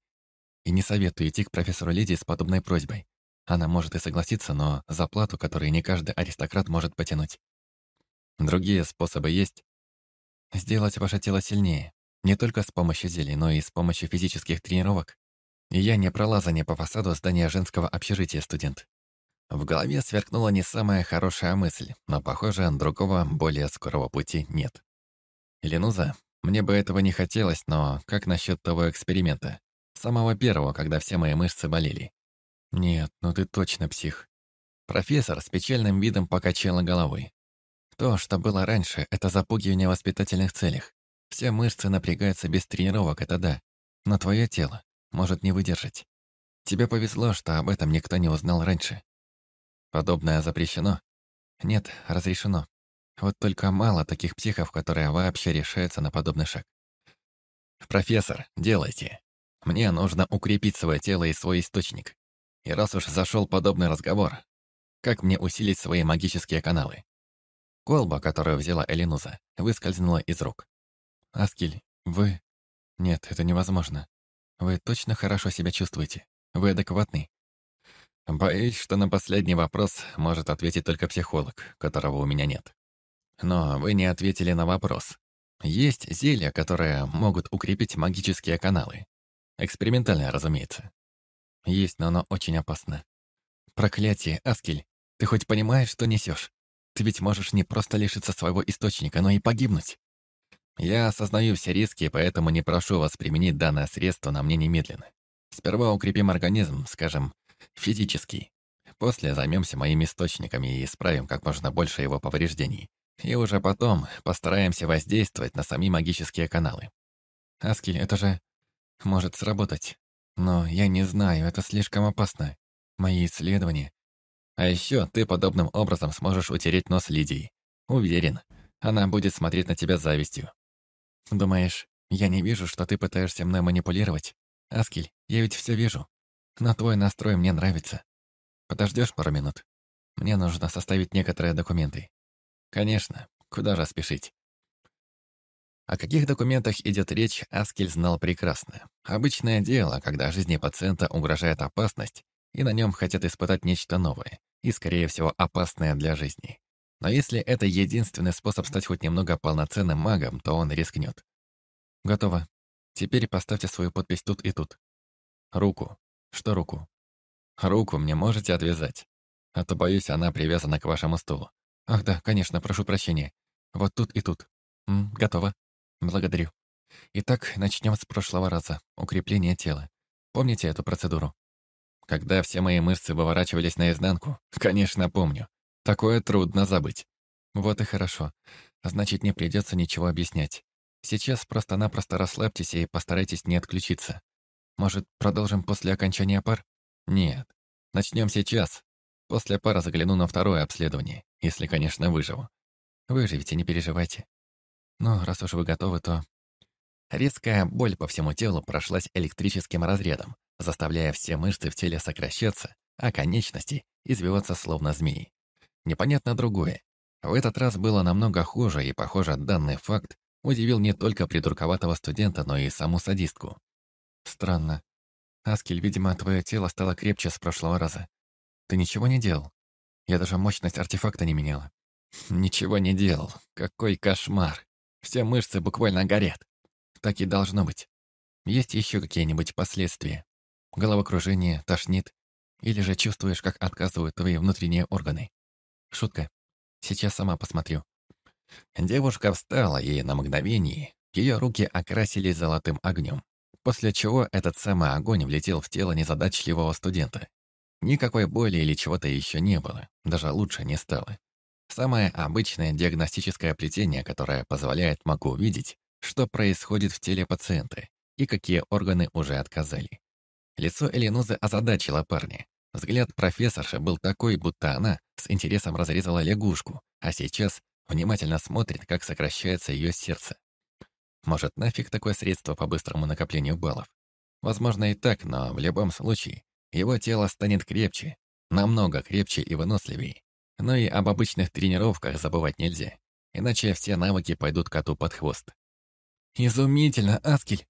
И не советую идти к профессору Лидии с подобной просьбой. Она может и согласиться, но за плату, которую не каждый аристократ может потянуть. Другие способы есть. Сделать ваше тело сильнее. Не только с помощью зелий, но и с помощью физических тренировок. И я не про лазание по фасаду здания женского общежития, студент. В голове сверкнула не самая хорошая мысль, но, похоже, другого, более скорого пути нет. Ленуза, мне бы этого не хотелось, но как насчет того эксперимента? Самого первого, когда все мои мышцы болели. Нет, ну ты точно псих. Профессор с печальным видом покачала головой. То, что было раньше, это запугивание в воспитательных целях. Все мышцы напрягаются без тренировок, это да. Но твое тело может не выдержать. Тебе повезло, что об этом никто не узнал раньше. Подобное запрещено? Нет, разрешено. Вот только мало таких психов, которые вообще решаются на подобный шаг. «Профессор, делайте. Мне нужно укрепить свое тело и свой источник. И раз уж зашел подобный разговор, как мне усилить свои магические каналы?» Колба, которую взяла Элинуза, выскользнула из рук. «Аскель, вы...» «Нет, это невозможно. Вы точно хорошо себя чувствуете? Вы адекватный? Боюсь, что на последний вопрос может ответить только психолог, которого у меня нет. Но вы не ответили на вопрос. Есть зелья, которые могут укрепить магические каналы. Экспериментальное, разумеется. Есть, но оно очень опасно. Проклятие, Аскель, ты хоть понимаешь, что несешь? Ты ведь можешь не просто лишиться своего источника, но и погибнуть. Я осознаю все риски, поэтому не прошу вас применить данное средство на мне немедленно. Сперва укрепим организм, скажем, физический. После займемся моими источниками и исправим как можно больше его повреждений. И уже потом постараемся воздействовать на сами магические каналы. Аскель, это же может сработать. Но я не знаю, это слишком опасно. Мои исследования. А еще ты подобным образом сможешь утереть нос Лидии. Уверен, она будет смотреть на тебя с завистью. Думаешь, я не вижу, что ты пытаешься мной манипулировать? Аскель, я ведь все вижу. Но твой настрой мне нравится. Подождешь пару минут? Мне нужно составить некоторые документы. Конечно, куда же спешить? О каких документах идет речь, Аскель знал прекрасно. Обычное дело, когда жизни пациента угрожает опасность, и на нем хотят испытать нечто новое, и, скорее всего, опасное для жизни. Но если это единственный способ стать хоть немного полноценным магом, то он рискнет. Готово. Теперь поставьте свою подпись тут и тут. Руку. Что руку? Руку мне можете отвязать. А то, боюсь, она привязана к вашему стулу. Ах да, конечно, прошу прощения. Вот тут и тут. М, готово. Благодарю. Итак, начнем с прошлого раза. Укрепление тела. Помните эту процедуру? Когда все мои мышцы выворачивались наизнанку? Конечно, помню. Такое трудно забыть. Вот и хорошо. Значит, не придется ничего объяснять. Сейчас просто-напросто расслабьтесь и постарайтесь не отключиться. Может, продолжим после окончания пар? Нет. Начнем сейчас. После пары загляну на второе обследование, если, конечно, выживу. Выживите, не переживайте. Но раз уж вы готовы, то... Резкая боль по всему телу прошлась электрическим разрядом, заставляя все мышцы в теле сокращаться, а конечности извиваться словно змеи. Непонятно другое. В этот раз было намного хуже, и, похоже, данный факт удивил не только придурковатого студента, но и саму садистку. Странно. Аскель, видимо, твое тело стало крепче с прошлого раза. Ты ничего не делал? Я даже мощность артефакта не меняла. Ничего не делал. Какой кошмар. Все мышцы буквально горят. Так и должно быть. Есть еще какие-нибудь последствия? Головокружение, тошнит? Или же чувствуешь, как отказывают твои внутренние органы? Шутка. Сейчас сама посмотрю. Девушка встала, и на мгновение ее руки окрасились золотым огнем, после чего этот самый огонь влетел в тело незадачливого студента. Никакой боли или чего-то еще не было, даже лучше не стало. Самое обычное диагностическое плетение, которое позволяет магу увидеть, что происходит в теле пациента и какие органы уже отказали. Лицо Эленузы озадачило парня. Взгляд профессорши был такой, будто она с интересом разрезала лягушку, а сейчас внимательно смотрит, как сокращается ее сердце. Может, нафиг такое средство по быстрому накоплению баллов? Возможно и так, но в любом случае, его тело станет крепче, намного крепче и выносливее. Но и об обычных тренировках забывать нельзя, иначе все навыки пойдут коту под хвост. «Изумительно, Аскель!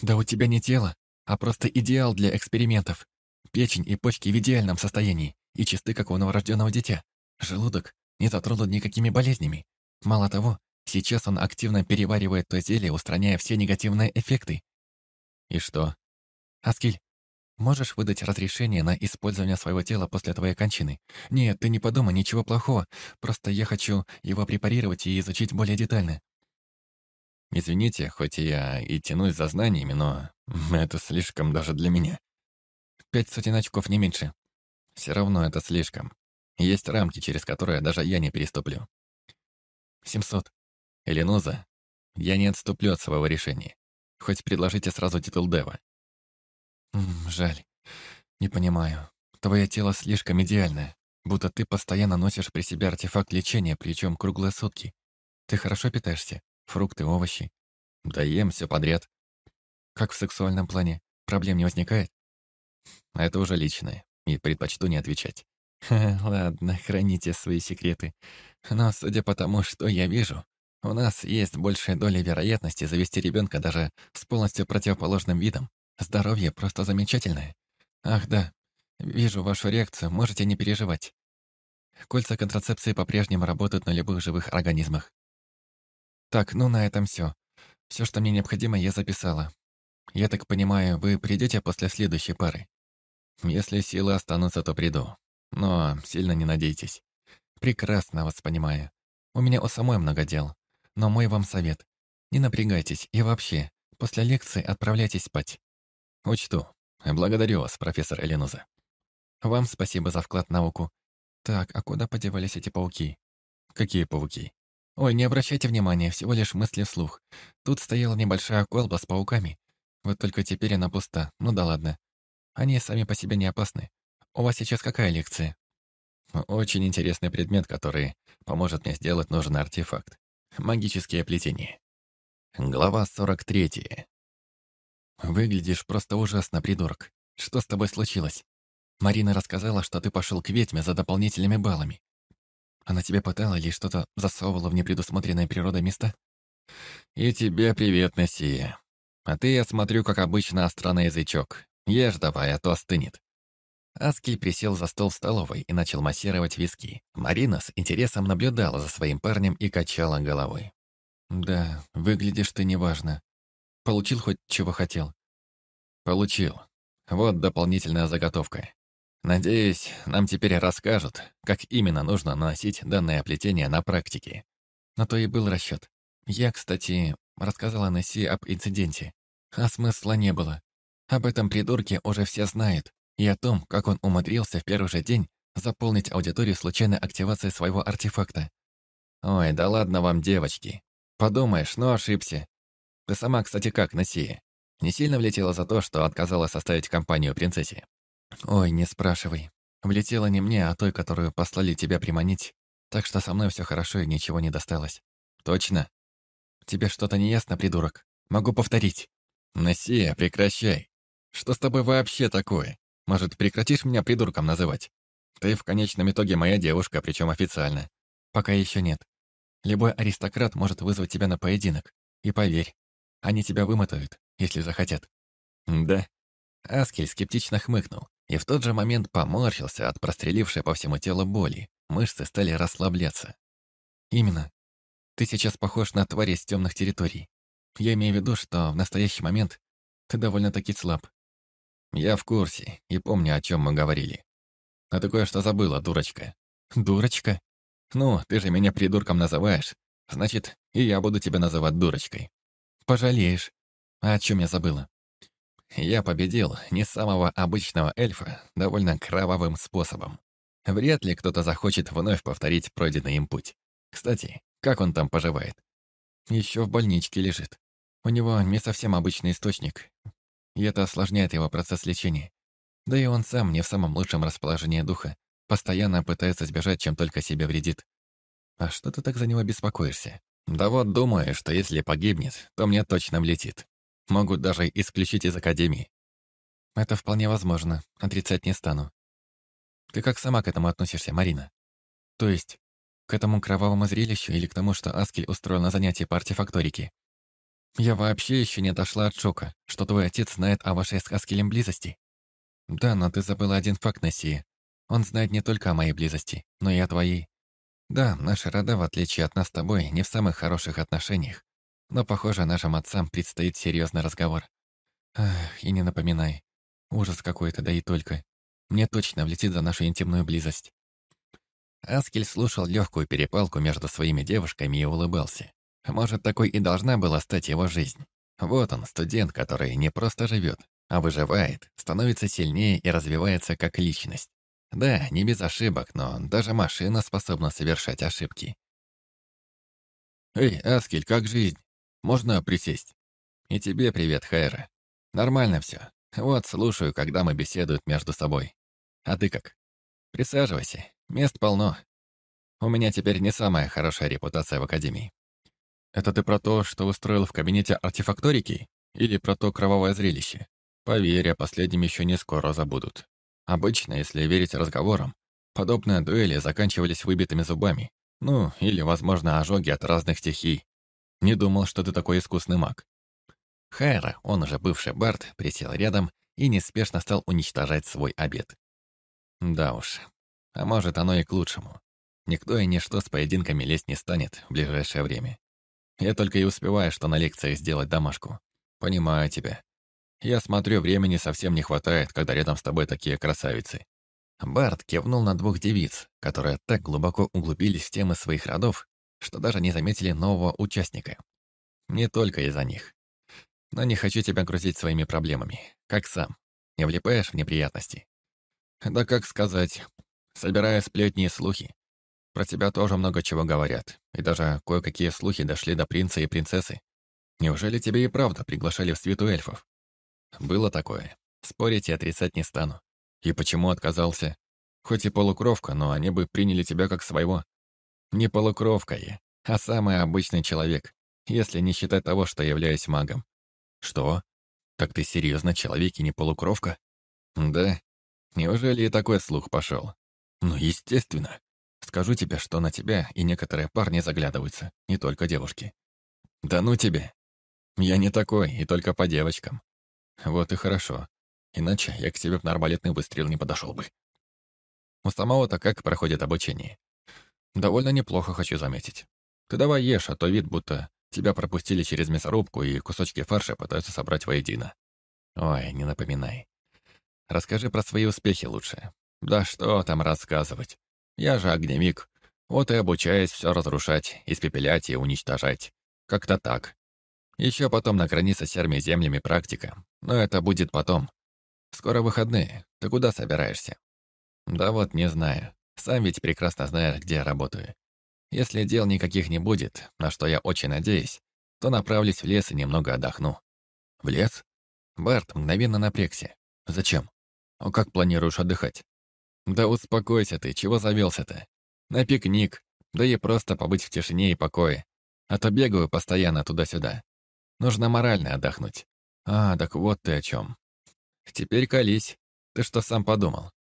Да у тебя не тело, а просто идеал для экспериментов. Печень и почки в идеальном состоянии и чисты, как у новорожденного дитя. Желудок не затронут никакими болезнями. Мало того, сейчас он активно переваривает то зелье, устраняя все негативные эффекты. И что? Аскель, можешь выдать разрешение на использование своего тела после твоей кончины? Нет, ты не подумай, ничего плохого. Просто я хочу его препарировать и изучить более детально. Извините, хоть я и тянусь за знаниями, но это слишком даже для меня. Пять сотен очков, не меньше. Все равно это слишком. Есть рамки, через которые даже я не переступлю. Семьсот. Эленоза, я не отступлю от своего решения. Хоть предложите сразу титул Дева. Жаль. Не понимаю. Твое тело слишком идеальное. Будто ты постоянно носишь при себе артефакт лечения, причем круглые сутки. Ты хорошо питаешься? Фрукты, овощи? Да ем все подряд. Как в сексуальном плане? Проблем не возникает? Это уже личное, и предпочту не отвечать. Ладно, храните свои секреты. Но судя по тому, что я вижу, у нас есть большая доля вероятности завести ребенка даже с полностью противоположным видом. Здоровье просто замечательное. Ах да, вижу вашу реакцию, можете не переживать. Кольца контрацепции по-прежнему работают на любых живых организмах. Так, ну на этом все. Все, что мне необходимо, я записала. Я так понимаю, вы придете после следующей пары? Если силы останутся, то приду. Но сильно не надейтесь. Прекрасно вас понимаю. У меня у самой много дел. Но мой вам совет. Не напрягайтесь и вообще, после лекции отправляйтесь спать. Учту. Благодарю вас, профессор Эленуза. Вам спасибо за вклад в науку. Так, а куда подевались эти пауки? Какие пауки? Ой, не обращайте внимания, всего лишь мысли вслух. Тут стояла небольшая колба с пауками. Вот только теперь она пуста. Ну да ладно. Они сами по себе не опасны. У вас сейчас какая лекция? Очень интересный предмет, который поможет мне сделать нужный артефакт. Магические плетения. Глава 43. Выглядишь просто ужасно, придурок. Что с тобой случилось? Марина рассказала, что ты пошел к ведьме за дополнительными баллами. Она тебе пытала или что-то засовывала в непредусмотренное природой места? И тебе привет, Нессия. А ты, я смотрю, как обычно, остро на язычок. Ешь давай, а то остынет. Аскель присел за стол в столовой и начал массировать виски. Марина с интересом наблюдала за своим парнем и качала головой. «Да, выглядишь ты неважно. Получил хоть чего хотел? Получил. Вот дополнительная заготовка. Надеюсь, нам теперь расскажут, как именно нужно наносить данное плетение на практике. На то и был расчет. Я, кстати, рассказала Несси об инциденте. А смысла не было. Об этом придурке уже все знают. И о том, как он умудрился в первый же день заполнить аудиторию случайной активацией своего артефакта. Ой, да ладно вам, девочки. Подумаешь, ну ошибся. Ты сама, кстати, как, Несси? Не сильно влетела за то, что отказалась составить компанию принцессе? Ой, не спрашивай. Влетела не мне, а той, которую послали тебя приманить. Так что со мной все хорошо и ничего не досталось. Точно? Тебе что-то не ясно, придурок? Могу повторить. Насия, прекращай. Что с тобой вообще такое? Может, прекратишь меня придурком называть? Ты в конечном итоге моя девушка, причем официально. Пока еще нет. Любой аристократ может вызвать тебя на поединок. И поверь, они тебя вымотают, если захотят. Да. Аскель скептично хмыкнул и в тот же момент поморщился от прострелившей по всему телу боли. Мышцы стали расслабляться. Именно. Ты сейчас похож на тварь из темных территорий. Я имею в виду, что в настоящий момент ты довольно-таки слаб. Я в курсе и помню, о чем мы говорили. А такое что забыла, дурочка. Дурочка? Ну, ты же меня придурком называешь. Значит, и я буду тебя называть дурочкой. Пожалеешь. А о чем я забыла? Я победил не самого обычного эльфа довольно кровавым способом. Вряд ли кто-то захочет вновь повторить пройденный им путь. Кстати, как он там поживает? Еще в больничке лежит. У него не совсем обычный источник, и это осложняет его процесс лечения. Да и он сам не в самом лучшем расположении духа, постоянно пытается сбежать, чем только себе вредит. А что ты так за него беспокоишься? Да вот думаю, что если погибнет, то мне точно влетит. Могут даже исключить из Академии. Это вполне возможно, отрицать не стану. Ты как сама к этому относишься, Марина? То есть, к этому кровавому зрелищу или к тому, что Аскель устроил на занятии по артефакторике? Я вообще еще не дошла от шока, что твой отец знает о вашей с Аскелем близости. Да, но ты забыла один факт, Нессия. Он знает не только о моей близости, но и о твоей. Да, наши рода, в отличие от нас с тобой, не в самых хороших отношениях. Но, похоже, нашим отцам предстоит серьезный разговор. Ах, и не напоминай. Ужас какой-то, да и только. Мне точно влетит за нашу интимную близость. Аскель слушал легкую перепалку между своими девушками и улыбался. Может, такой и должна была стать его жизнь. Вот он, студент, который не просто живет, а выживает, становится сильнее и развивается как личность. Да, не без ошибок, но даже машина способна совершать ошибки. «Эй, Аскель, как жизнь? Можно присесть?» «И тебе привет, Хайра. Нормально все. Вот слушаю, когда мы беседуют между собой. А ты как? Присаживайся, мест полно. У меня теперь не самая хорошая репутация в Академии». «Это ты про то, что устроил в кабинете артефакторики? Или про то кровавое зрелище? Поверь, о последнем еще не скоро забудут. Обычно, если верить разговорам, подобные дуэли заканчивались выбитыми зубами. Ну, или, возможно, ожоги от разных стихий. Не думал, что ты такой искусный маг». Хайра, он уже бывший Барт, присел рядом и неспешно стал уничтожать свой обед. Да уж, а может оно и к лучшему. Никто и ничто с поединками лезть не станет в ближайшее время. Я только и успеваю, что на лекциях сделать домашку. Понимаю тебя. Я смотрю, времени совсем не хватает, когда рядом с тобой такие красавицы. Барт кивнул на двух девиц, которые так глубоко углубились в темы своих родов, что даже не заметили нового участника. Не только из-за них. Но не хочу тебя грузить своими проблемами. Как сам. Не влипаешь в неприятности? Да как сказать, собирая сплетни и слухи. Про тебя тоже много чего говорят, и даже кое-какие слухи дошли до принца и принцессы. Неужели тебе и правда приглашали в свиту эльфов? Было такое. Спорить и отрицать не стану. И почему отказался? Хоть и полукровка, но они бы приняли тебя как своего. Не полукровка я, а самый обычный человек, если не считать того, что являюсь магом. Что? Так ты серьезно человек и не полукровка? Да. Неужели и такой слух пошел? Ну, естественно. Скажу тебе, что на тебя и некоторые парни заглядываются, не только девушки. Да ну тебе. Я не такой, и только по девочкам. Вот и хорошо. Иначе я к тебе в арбалетный выстрел не подошел бы. У самого-то как проходит обучение? Довольно неплохо, хочу заметить. Ты давай ешь, а то вид, будто Тебя пропустили через мясорубку, и кусочки фарша пытаются собрать воедино. Ой, не напоминай. Расскажи про свои успехи лучше. Да что там рассказывать. Я же огневик. Вот и обучаюсь все разрушать, испепелять и уничтожать. Как-то так. Еще потом на границе с серыми землями практика. Но это будет потом. Скоро выходные. Ты куда собираешься? Да вот не знаю. Сам ведь прекрасно знаешь, где я работаю. Если дел никаких не будет, на что я очень надеюсь, то направлюсь в лес и немного отдохну. В лес? Барт мгновенно напрягся. Зачем? А как планируешь отдыхать? Да успокойся ты, чего завелся-то? На пикник, да и просто побыть в тишине и покое. А то бегаю постоянно туда-сюда. Нужно морально отдохнуть. А, так вот ты о чем. Теперь колись. Ты что сам подумал?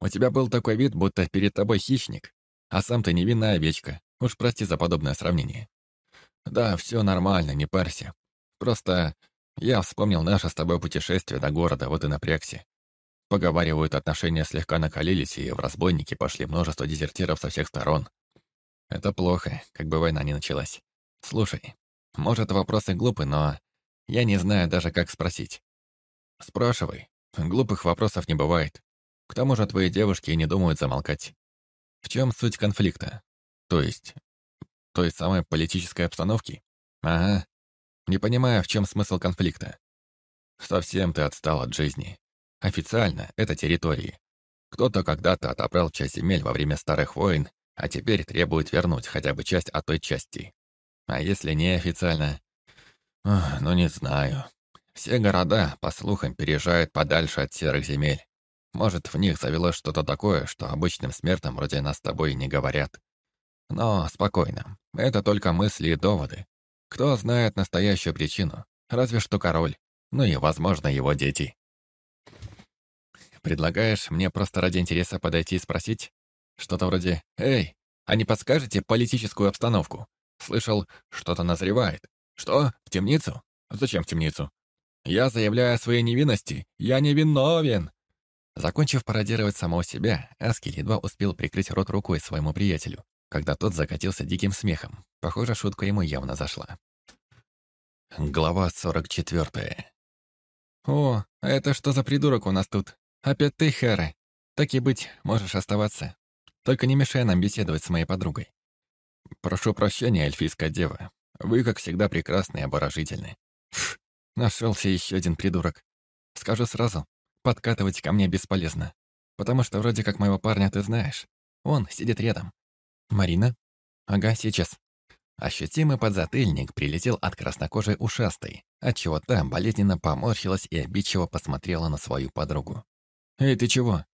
У тебя был такой вид, будто перед тобой хищник, а сам ты невинная овечка. Уж прости за подобное сравнение. Да, все нормально, не парься. Просто я вспомнил наше с тобой путешествие до города, вот и напрягся. Поговаривают, отношения слегка накалились, и в разбойники пошли множество дезертиров со всех сторон. Это плохо, как бы война не началась. Слушай, может, вопросы глупы, но я не знаю даже, как спросить. Спрашивай. Глупых вопросов не бывает. К тому же твои девушки и не думают замолкать. В чем суть конфликта? То есть, той самой политической обстановки? Ага. Не понимаю, в чем смысл конфликта. Совсем ты отстал от жизни. Официально это территории. Кто-то когда-то отобрал часть земель во время старых войн, а теперь требует вернуть хотя бы часть от той части. А если неофициально? Ох, ну не знаю. Все города, по слухам, переезжают подальше от серых земель. Может, в них завелось что-то такое, что обычным смертным вроде нас с тобой не говорят. Но спокойно. Это только мысли и доводы. Кто знает настоящую причину? Разве что король. Ну и, возможно, его дети. Предлагаешь мне просто ради интереса подойти и спросить? Что-то вроде «Эй, а не подскажете политическую обстановку? Слышал, что-то назревает. Что? В темницу? Зачем в темницу? Я заявляю о своей невинности. Я невиновен!» Закончив пародировать самого себя, Аскель едва успел прикрыть рот рукой своему приятелю, когда тот закатился диким смехом. Похоже, шутка ему явно зашла. Глава 44. «О, а это что за придурок у нас тут? Опять ты, Хэра. Так и быть, можешь оставаться. Только не мешай нам беседовать с моей подругой». «Прошу прощения, эльфийская дева. Вы, как всегда, прекрасны и обворожительны». Фу, нашелся еще один придурок. Скажу сразу, подкатывать ко мне бесполезно. Потому что вроде как моего парня ты знаешь. Он сидит рядом, «Марина?» «Ага, сейчас». Ощутимый подзатыльник прилетел от краснокожей ушастой, отчего та болезненно поморщилась и обидчиво посмотрела на свою подругу. «Эй, ты чего?»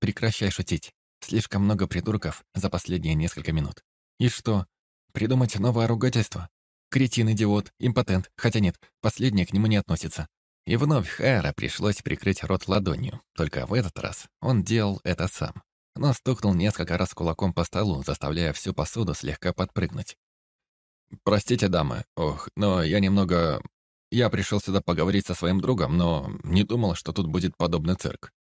«Прекращай шутить. Слишком много придурков за последние несколько минут. И что? Придумать новое ругательство? Кретин, идиот, импотент. Хотя нет, последнее к нему не относится. И вновь Хайра пришлось прикрыть рот ладонью, только в этот раз он делал это сам но стукнул несколько раз кулаком по столу, заставляя всю посуду слегка подпрыгнуть. «Простите, дамы, ох, но я немного... Я пришел сюда поговорить со своим другом, но не думал, что тут будет подобный цирк».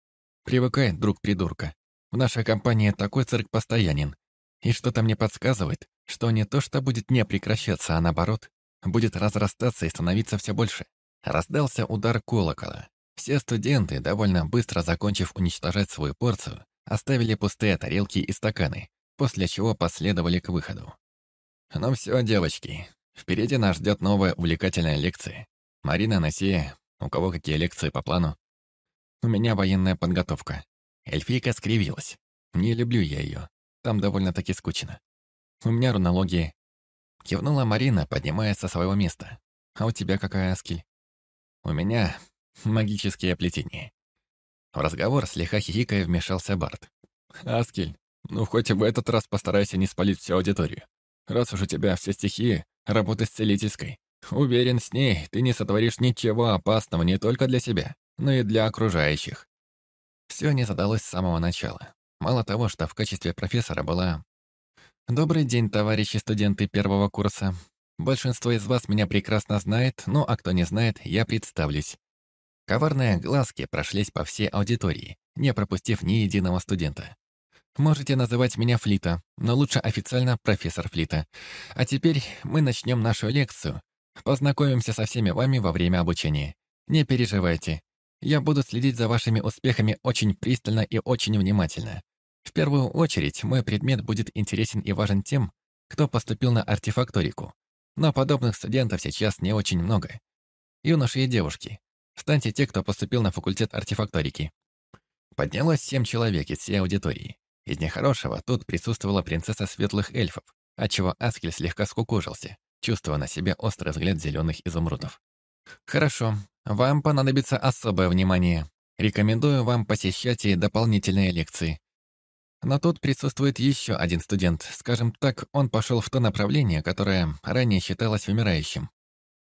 «Привыкай, друг придурка. В нашей компании такой цирк постоянен. И что-то мне подсказывает, что не то что будет не прекращаться, а наоборот, будет разрастаться и становиться все больше». Раздался удар колокола. Все студенты, довольно быстро закончив уничтожать свою порцию, оставили пустые тарелки и стаканы, после чего последовали к выходу. «Ну все, девочки, впереди нас ждет новая увлекательная лекция. Марина, Насия, у кого какие лекции по плану?» «У меня военная подготовка». Эльфийка скривилась. «Не люблю я ее. Там довольно-таки скучно. У меня рунология». Кивнула Марина, поднимаясь со своего места. «А у тебя какая аскель?» «У меня магические плетения. В разговор слегка хихикая вмешался Барт. «Аскель, ну хоть в этот раз постарайся не спалить всю аудиторию. Раз уж у тебя все стихии, работа с целительской. Уверен, с ней ты не сотворишь ничего опасного не только для себя, но и для окружающих». Все не задалось с самого начала. Мало того, что в качестве профессора была... «Добрый день, товарищи студенты первого курса. Большинство из вас меня прекрасно знает, ну а кто не знает, я представлюсь. Коварные глазки прошлись по всей аудитории, не пропустив ни единого студента. Можете называть меня Флита, но лучше официально профессор Флита. А теперь мы начнем нашу лекцию. Познакомимся со всеми вами во время обучения. Не переживайте. Я буду следить за вашими успехами очень пристально и очень внимательно. В первую очередь, мой предмет будет интересен и важен тем, кто поступил на артефакторику. Но подобных студентов сейчас не очень много. Юноши и девушки. Станьте те, кто поступил на факультет артефакторики. Поднялось семь человек из всей аудитории. Из нехорошего тут присутствовала принцесса светлых эльфов, отчего Аскель слегка скукожился, чувствуя на себе острый взгляд зеленых изумрудов. «Хорошо, вам понадобится особое внимание. Рекомендую вам посещать и дополнительные лекции. Но тут присутствует еще один студент. Скажем так, он пошел в то направление, которое ранее считалось вымирающим.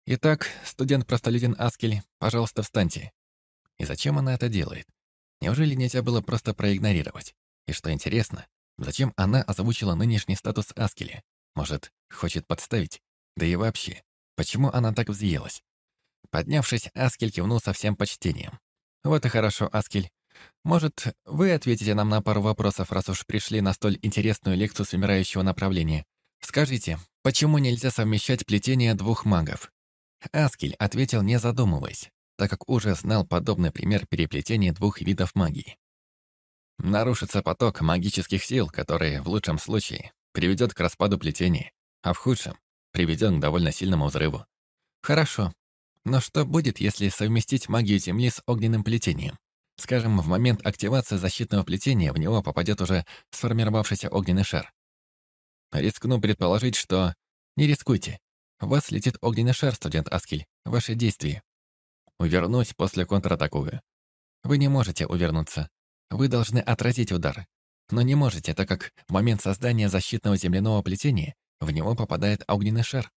Итак, студент-простолюдин Аскель, пожалуйста, встаньте. И зачем она это делает? Неужели нельзя было просто проигнорировать? И что интересно, зачем она озвучила нынешний статус Аскеля? Может, хочет подставить? Да и вообще, почему она так взъелась? Поднявшись, Аскель кивнул со всем почтением. «Вот и хорошо, Аскель. Может, вы ответите нам на пару вопросов, раз уж пришли на столь интересную лекцию с умирающего направления. Скажите, почему нельзя совмещать плетение двух магов?» Аскель ответил, не задумываясь, так как уже знал подобный пример переплетения двух видов магии. Нарушится поток магических сил, который, в лучшем случае, приведет к распаду плетения, а в худшем — приведет к довольно сильному взрыву. Хорошо. Но что будет, если совместить магию Земли с огненным плетением? Скажем, в момент активации защитного плетения в него попадет уже сформировавшийся огненный шар. Рискну предположить, что... Не рискуйте. В вас летит огненный шар, студент Аскель. Ваши действия. Увернуть после контратакую. Вы не можете увернуться. Вы должны отразить удар. Но не можете, так как в момент создания защитного земляного плетения в него попадает огненный шар.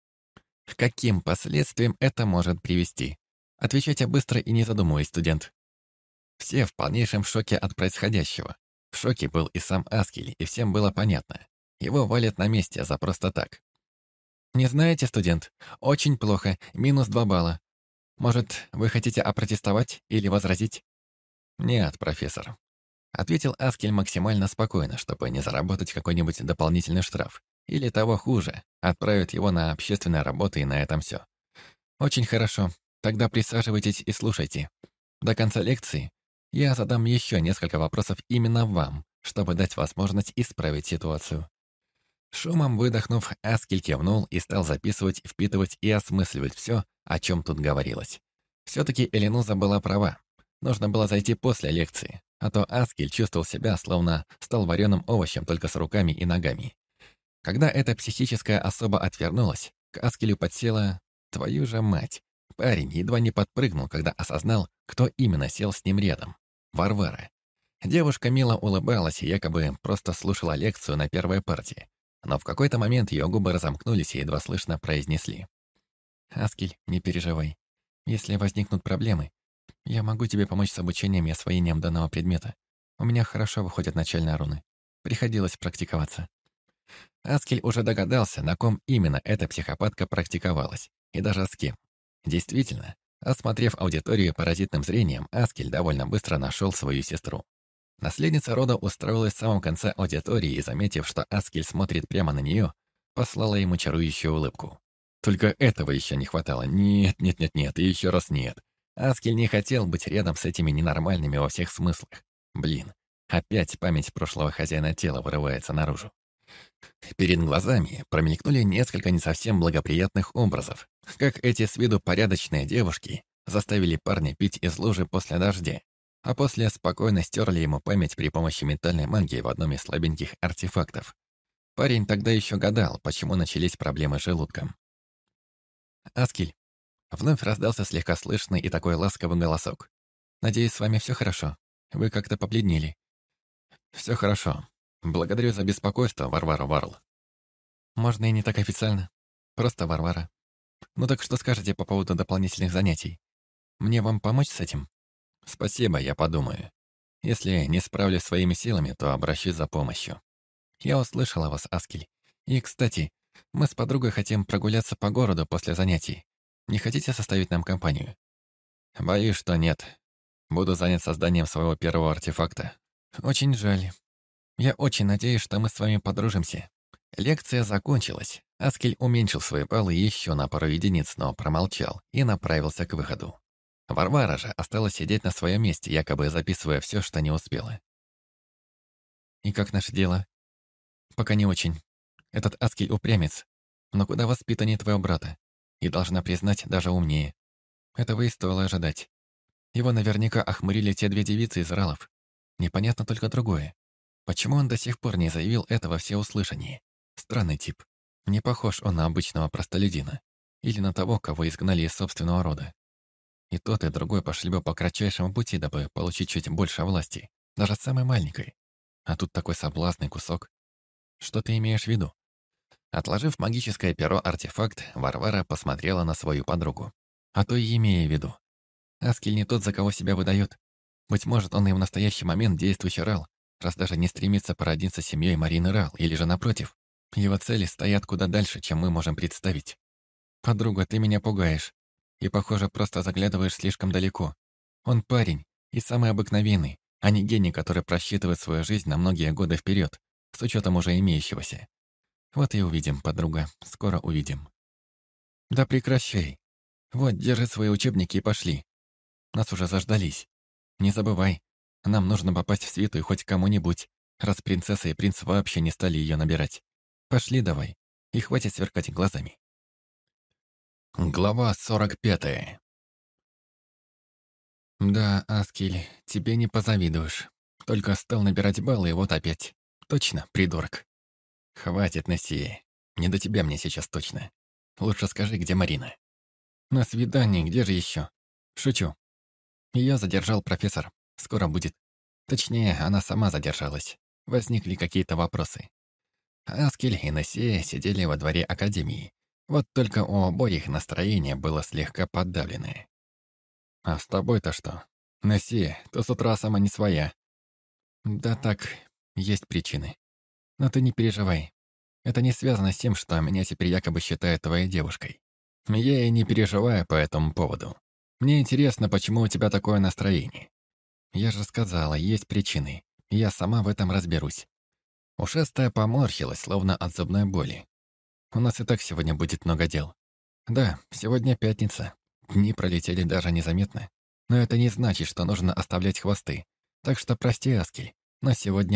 К каким последствиям это может привести? Отвечайте быстро и не задумываясь, студент. Все в полнейшем шоке от происходящего. В шоке был и сам Аскель, и всем было понятно. Его валят на месте за просто так. «Не знаете, студент? Очень плохо, минус два балла. Может, вы хотите опротестовать или возразить?» «Нет, профессор. Ответил Аскель максимально спокойно, чтобы не заработать какой-нибудь дополнительный штраф. Или того хуже, отправят его на общественные работы и на этом все. Очень хорошо. Тогда присаживайтесь и слушайте. До конца лекции я задам еще несколько вопросов именно вам, чтобы дать возможность исправить ситуацию. Шумом выдохнув, Аскель кивнул и стал записывать, впитывать и осмысливать все, о чем тут говорилось. Все-таки Эленуза была права. Нужно было зайти после лекции, а то Аскель чувствовал себя, словно стал вареным овощем только с руками и ногами. Когда эта психическая особа отвернулась, к Аскелю подсела «твою же мать». Парень едва не подпрыгнул, когда осознал, кто именно сел с ним рядом. Варвара. Девушка мило улыбалась и якобы просто слушала лекцию на первой партии. Но в какой-то момент ее губы разомкнулись и едва слышно произнесли. «Аскель, не переживай. Если возникнут проблемы, я могу тебе помочь с обучением и освоением данного предмета. У меня хорошо выходят начальные руны. Приходилось практиковаться. Аскель уже догадался, на ком именно эта психопатка практиковалась, и даже с кем. Действительно, осмотрев аудиторию паразитным зрением, Аскель довольно быстро нашел свою сестру. Наследница рода устроилась в самом конце аудитории и, заметив, что Аскель смотрит прямо на нее, послала ему чарующую улыбку. Только этого еще не хватало. Нет, нет, нет, нет, и еще раз нет. Аскель не хотел быть рядом с этими ненормальными во всех смыслах. Блин, опять память прошлого хозяина тела вырывается наружу. Перед глазами промелькнули несколько не совсем благоприятных образов, как эти с виду порядочные девушки заставили парня пить из лужи после дождя, а после спокойно стерли ему память при помощи ментальной магии в одном из слабеньких артефактов. Парень тогда еще гадал, почему начались проблемы с желудком. «Аскель, Вновь раздался слегка слышный и такой ласковый голосок. «Надеюсь, с вами все хорошо? Вы как-то побледнели». «Все хорошо. Благодарю за беспокойство, Варвара Варл». «Можно и не так официально. Просто Варвара. Ну так что скажете по поводу дополнительных занятий? Мне вам помочь с этим?» «Спасибо, я подумаю. Если не справлюсь своими силами, то обращусь за помощью». «Я услышала вас, Аскель. И, кстати, мы с подругой хотим прогуляться по городу после занятий. Не хотите составить нам компанию?» «Боюсь, что нет. Буду занят созданием своего первого артефакта». «Очень жаль. Я очень надеюсь, что мы с вами подружимся. Лекция закончилась. Аскель уменьшил свои баллы еще на пару единиц, но промолчал и направился к выходу. Варвара же осталась сидеть на своем месте, якобы записывая все, что не успела. «И как наше дело?» «Пока не очень. Этот Аскель упрямец, но куда воспитаннее твоего брата. И должна признать, даже умнее. Этого и стоило ожидать. Его наверняка охмурили те две девицы из Ралов. Непонятно только другое. Почему он до сих пор не заявил этого всеуслышании? Странный тип. Не похож он на обычного простолюдина. Или на того, кого изгнали из собственного рода. И тот, и другой пошли бы по кратчайшему пути, дабы получить чуть больше власти. Даже самой маленькой. А тут такой соблазный кусок. Что ты имеешь в виду? Отложив магическое перо-артефакт, Варвара посмотрела на свою подругу. А то и имея в виду. Аскель не тот, за кого себя выдает. Быть может, он и в настоящий момент действующий Рал, раз даже не стремится породниться с семьей Марины Рал, или же напротив. Его цели стоят куда дальше, чем мы можем представить. Подруга, ты меня пугаешь. И, похоже, просто заглядываешь слишком далеко. Он парень, и самый обыкновенный, а не гений, который просчитывает свою жизнь на многие годы вперед, с учетом уже имеющегося. Вот и увидим, подруга, скоро увидим. Да прекращай. Вот, держи свои учебники и пошли. Нас уже заждались. Не забывай, нам нужно попасть в свиту и хоть кому-нибудь, раз принцесса и принц вообще не стали ее набирать. Пошли давай, и хватит сверкать глазами. Глава 45 Да, Аскель, тебе не позавидуешь. Только стал набирать баллы, и вот опять. Точно, придурок. Хватит, Нессии. Не до тебя мне сейчас точно. Лучше скажи, где Марина. На свидании, где же еще? Шучу. Ее задержал профессор. Скоро будет. Точнее, она сама задержалась. Возникли какие-то вопросы. Аскель и Нессия сидели во дворе Академии. Вот только у обоих настроение было слегка подавленное. «А с тобой-то что? Нессия, ты с утра сама не своя». «Да так, есть причины. Но ты не переживай. Это не связано с тем, что меня теперь якобы считают твоей девушкой. Я и не переживаю по этому поводу. Мне интересно, почему у тебя такое настроение. Я же сказала, есть причины. Я сама в этом разберусь. Ушастая поморщилась, словно от зубной боли. У нас и так сегодня будет много дел. Да, сегодня пятница. Дни пролетели даже незаметно. Но это не значит, что нужно оставлять хвосты. Так что прости, Аскель, но сегодня